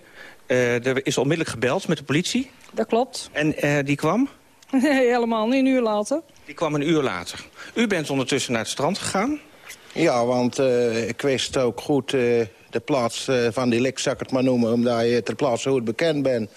Speaker 25: uh, er is onmiddellijk gebeld met de politie.
Speaker 43: Dat klopt.
Speaker 25: En uh, die kwam?
Speaker 43: Nee, helemaal niet, een uur later.
Speaker 25: Die kwam een uur later. U bent ondertussen naar het strand gegaan?
Speaker 44: Ja, want uh, ik wist ook goed uh, de plaats uh, van die lik, zou ik het maar noemen... omdat je ter plaatse goed bekend bent.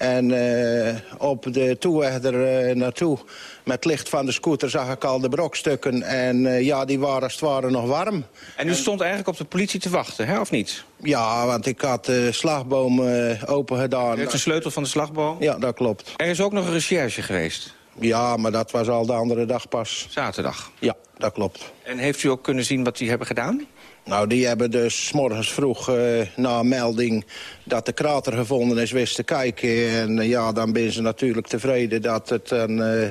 Speaker 44: En uh, op de toeweg er uh, naartoe, met licht van de scooter, zag ik al de brokstukken. En uh, ja, die waren als het ware nog warm.
Speaker 25: En u stond eigenlijk op de politie te wachten, hè, of niet?
Speaker 44: Ja, want ik had de slagboom open gedaan.
Speaker 25: U heeft de sleutel van de slagboom?
Speaker 44: Ja, dat klopt.
Speaker 25: Er is ook nog een recherche geweest?
Speaker 44: Ja, maar dat was al de andere dag pas.
Speaker 25: Zaterdag?
Speaker 44: Ja, dat klopt.
Speaker 25: En heeft u ook kunnen zien wat die hebben gedaan?
Speaker 44: Nou, die hebben dus morgens vroeg uh, na melding dat de krater gevonden is, wist te kijken. En uh, ja, dan ben ze natuurlijk tevreden dat het uh,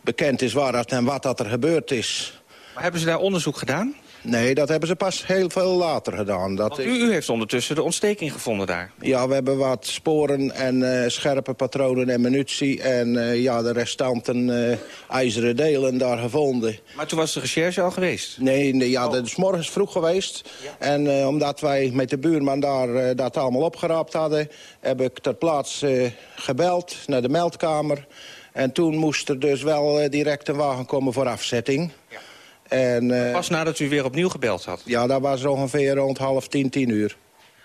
Speaker 44: bekend is waar en wat dat er gebeurd is.
Speaker 25: Maar hebben ze daar onderzoek gedaan?
Speaker 44: Nee, dat hebben ze pas heel veel later gedaan. Dat
Speaker 25: u, u, heeft ondertussen de ontsteking gevonden daar?
Speaker 44: Ja, we hebben wat sporen en uh, scherpe patronen en munitie... en uh, ja, de restanten uh, ijzeren delen daar gevonden.
Speaker 25: Maar toen was de recherche al geweest?
Speaker 44: Nee, nee ja, oh. dat is morgens vroeg geweest. Ja. En omdat wij met de buurman daar dat allemaal opgeraapt hadden... heb ik ter plaatse gebeld naar de meldkamer... En toen moest er dus wel direct een wagen komen voor afzetting. Ja.
Speaker 25: En, uh, Pas nadat u weer opnieuw gebeld had?
Speaker 44: Ja, dat was ongeveer rond half tien, tien uur.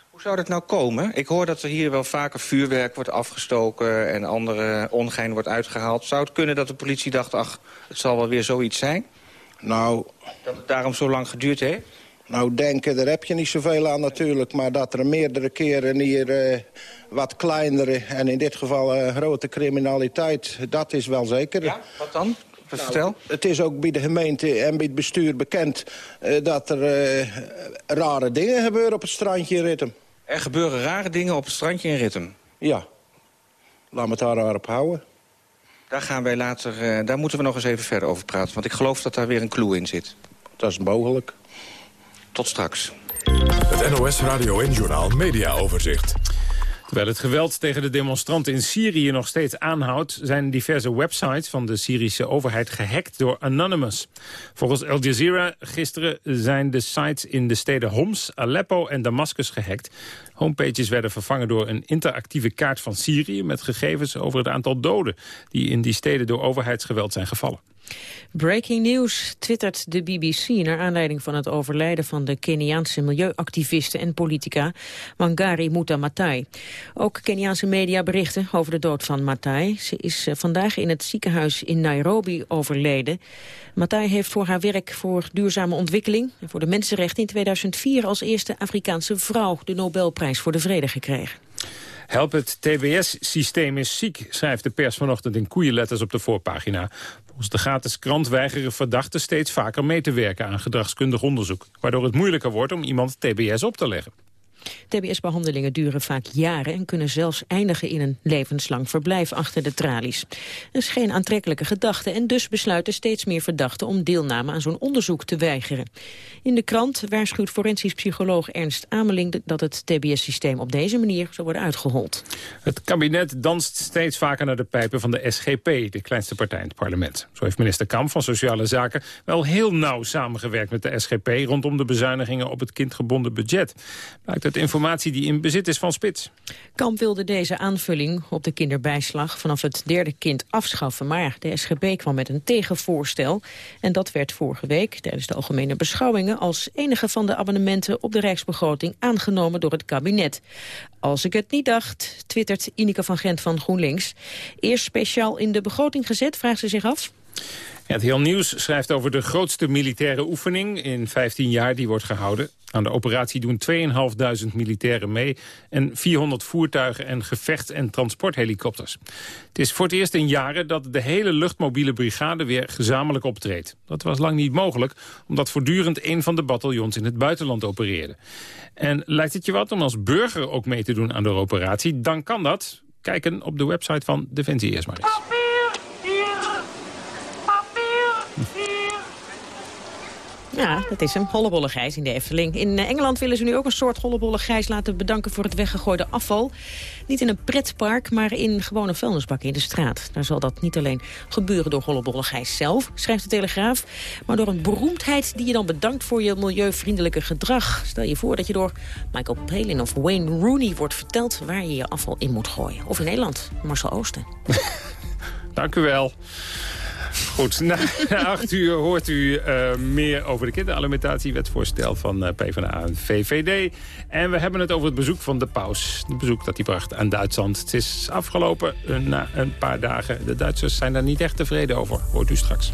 Speaker 25: Hoe zou dat nou komen? Ik hoor dat er hier wel vaker vuurwerk wordt afgestoken... en andere ongein wordt uitgehaald. Zou het kunnen dat de politie dacht, ach, het zal wel weer zoiets zijn?
Speaker 44: Nou...
Speaker 25: Dat het daarom zo lang geduurd heeft?
Speaker 44: Nou, denken, daar heb je niet zoveel aan natuurlijk. Maar dat er meerdere keren hier uh, wat kleinere... en in dit geval uh, grote criminaliteit, dat is wel zeker.
Speaker 25: Ja, wat dan? Nou.
Speaker 44: Het is ook bij de gemeente en bij het bestuur bekend... Uh, dat er uh, rare dingen gebeuren op het strandje in Rittem.
Speaker 25: Er gebeuren rare dingen op het strandje in Rittem?
Speaker 44: Ja. Laat me het daar op houden.
Speaker 25: Daar, gaan wij later, uh, daar moeten we nog eens even verder over praten. Want ik geloof dat daar weer een clue in zit.
Speaker 44: Dat is mogelijk.
Speaker 25: Tot straks.
Speaker 1: Het NOS Radio en Journaal Media Overzicht.
Speaker 12: Terwijl het geweld tegen de demonstranten in Syrië nog steeds aanhoudt... zijn diverse websites van de Syrische overheid gehackt door Anonymous. Volgens Al Jazeera gisteren zijn de sites in de steden Homs, Aleppo en Damascus gehackt. Homepages werden vervangen door een interactieve kaart van Syrië... met gegevens over het aantal doden die in die steden door overheidsgeweld zijn gevallen.
Speaker 11: Breaking news twittert de BBC naar aanleiding van het overlijden van de Keniaanse milieuactiviste en politica Wangari Matai. Ook Keniaanse media berichten over de dood van Matai. Ze is eh, vandaag in het ziekenhuis in Nairobi overleden. Matai heeft voor haar werk voor duurzame ontwikkeling en voor de mensenrechten in 2004 als eerste Afrikaanse vrouw de Nobelprijs voor de Vrede gekregen.
Speaker 12: Help het TBS-systeem is ziek, schrijft de pers vanochtend in koeienletters op de voorpagina. Volgens de gratis krant weigeren verdachten steeds vaker mee te werken aan gedragskundig onderzoek. Waardoor het moeilijker wordt om iemand TBS op te leggen.
Speaker 11: TBS-behandelingen duren vaak jaren en kunnen zelfs eindigen in een levenslang verblijf achter de tralies. Dat is geen aantrekkelijke gedachte en dus besluiten steeds meer verdachten om deelname aan zo'n onderzoek te weigeren. In de krant waarschuwt forensisch psycholoog Ernst Ameling dat het TBS-systeem op deze manier zou worden uitgehold.
Speaker 12: Het kabinet danst steeds vaker naar de pijpen van de SGP, de kleinste partij in het parlement. Zo heeft minister Kamp van Sociale Zaken wel heel nauw samengewerkt met de SGP rondom de bezuinigingen op het kindgebonden budget. Uit informatie die in bezit is van Spits.
Speaker 11: Kamp wilde deze aanvulling op de kinderbijslag vanaf het derde kind afschaffen. Maar de SGB kwam met een tegenvoorstel. En dat werd vorige week tijdens de algemene beschouwingen... als enige van de abonnementen op de Rijksbegroting aangenomen door het kabinet. Als ik het niet dacht, twittert Ineke van Gent van GroenLinks. Eerst speciaal in de begroting gezet, vraagt ze zich af.
Speaker 12: Het Heel Nieuws schrijft over de grootste militaire oefening in 15 jaar die wordt gehouden. Aan de operatie doen 2.500 militairen mee en 400 voertuigen en gevechts- en transporthelikopters. Het is voor het eerst in jaren dat de hele luchtmobiele brigade weer gezamenlijk optreedt. Dat was lang niet mogelijk, omdat voortdurend een van de bataljons in het buitenland opereerde. En lijkt het je wat om als burger ook mee te doen aan de operatie? Dan kan dat. Kijken op de website van Defensie eerst maar eens.
Speaker 11: Ja, dat is hem. Hollebolle Gijs in de Efteling. In eh, Engeland willen ze nu ook een soort hollebolle Gijs laten bedanken voor het weggegooide afval. Niet in een pretpark, maar in gewone vuilnisbakken in de straat. Daar zal dat niet alleen gebeuren door hollebolle Gijs zelf, schrijft de Telegraaf, maar door een beroemdheid die je dan bedankt voor je milieuvriendelijke gedrag. Stel je voor dat je door Michael Palin of Wayne Rooney wordt verteld waar je je afval in moet gooien. Of in Nederland, Marcel Oosten.
Speaker 12: Dank u wel. Na, acht uur hoort u uh, meer over de kinderalimentatie-wetsvoorstel van uh, PvdA en VVD. En we hebben het over het bezoek van de paus. Het bezoek dat hij bracht aan Duitsland. Het is afgelopen uh, na een paar dagen. De Duitsers zijn daar niet echt tevreden over, hoort u straks.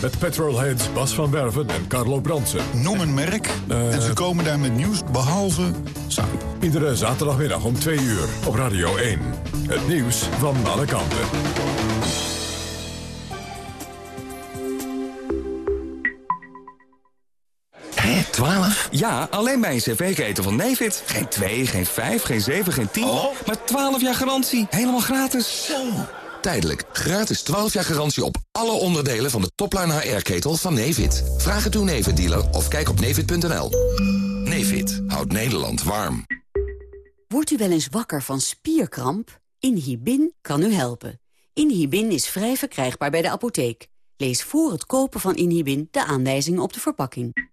Speaker 1: Met petrolheads Bas van Werven en Carlo Bransen.
Speaker 45: Noem een merk uh, en ze komen daar met nieuws behalve samen.
Speaker 1: Iedere zaterdagmiddag om 2 uur op Radio 1. Het nieuws van alle kanten.
Speaker 46: Hé, 12? Ja, alleen bij een cv-ketel van Nevid. Geen 2, geen 5, geen 7, geen 10. Oh. Maar 12 jaar garantie. Helemaal gratis.
Speaker 47: Zo.
Speaker 46: Tijdelijk. Gratis 12 jaar garantie op alle onderdelen van de topline HR-ketel van Nevid. Vraag het uw Nevid-dealer of kijk op nevid.nl. Nevid houdt Nederland warm.
Speaker 48: Wordt u wel eens wakker van spierkramp? Inhibin kan u helpen. Inhibin is vrij verkrijgbaar bij de apotheek. Lees voor het kopen van Inhibin de aanwijzingen op de verpakking.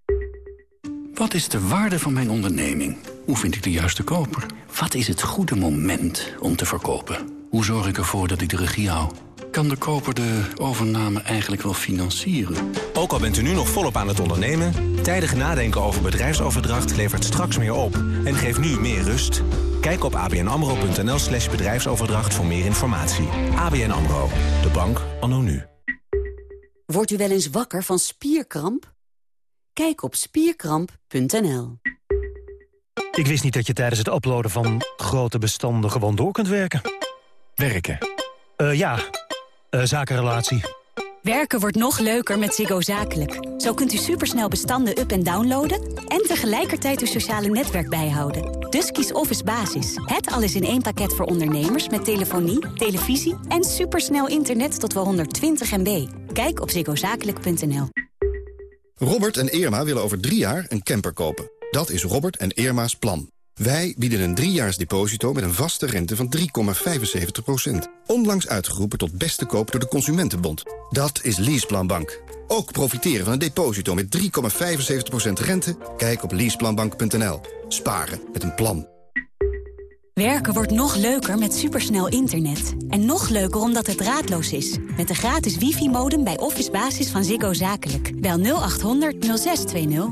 Speaker 49: Wat is de waarde van mijn onderneming? Hoe vind ik de juiste koper? Wat is het goede moment om te verkopen? Hoe zorg ik ervoor dat ik de regie hou? Kan de koper de overname eigenlijk wel financieren?
Speaker 50: Ook al bent u nu nog volop aan het ondernemen... tijdig nadenken over bedrijfsoverdracht levert straks meer op... en geeft nu meer rust. Kijk op abnamro.nl slash bedrijfsoverdracht voor meer informatie. ABN AMRO, de bank anno nu.
Speaker 48: Wordt u wel eens wakker van spierkramp? Kijk op spierkramp.nl.
Speaker 51: Ik wist niet dat je tijdens het uploaden van grote bestanden gewoon door kunt werken. Werken.
Speaker 52: Uh, ja, uh, zakenrelatie.
Speaker 9: Werken wordt nog leuker met Ziggo Zakelijk. Zo kunt u supersnel bestanden up- en downloaden... en tegelijkertijd uw sociale netwerk bijhouden. Dus kies Office Basis. Het alles in één pakket voor ondernemers... met telefonie, televisie en supersnel internet tot wel 120 MB. Kijk op ziggozakelijk.nl.
Speaker 13: Robert en Irma willen over drie jaar een camper kopen. Dat is Robert en Irma's plan. Wij bieden een driejaars deposito met een vaste rente van 3,75%. Onlangs uitgeroepen tot beste koop door de Consumentenbond. Dat is Leaseplanbank. Ook profiteren van een deposito met 3,75% rente? Kijk op leaseplanbank.nl. Sparen met een plan.
Speaker 9: Werken wordt nog leuker met supersnel internet. En nog leuker omdat het draadloos is. Met de gratis wifi-modem bij Office Basis van Ziggo Zakelijk. Bel 0800 0620.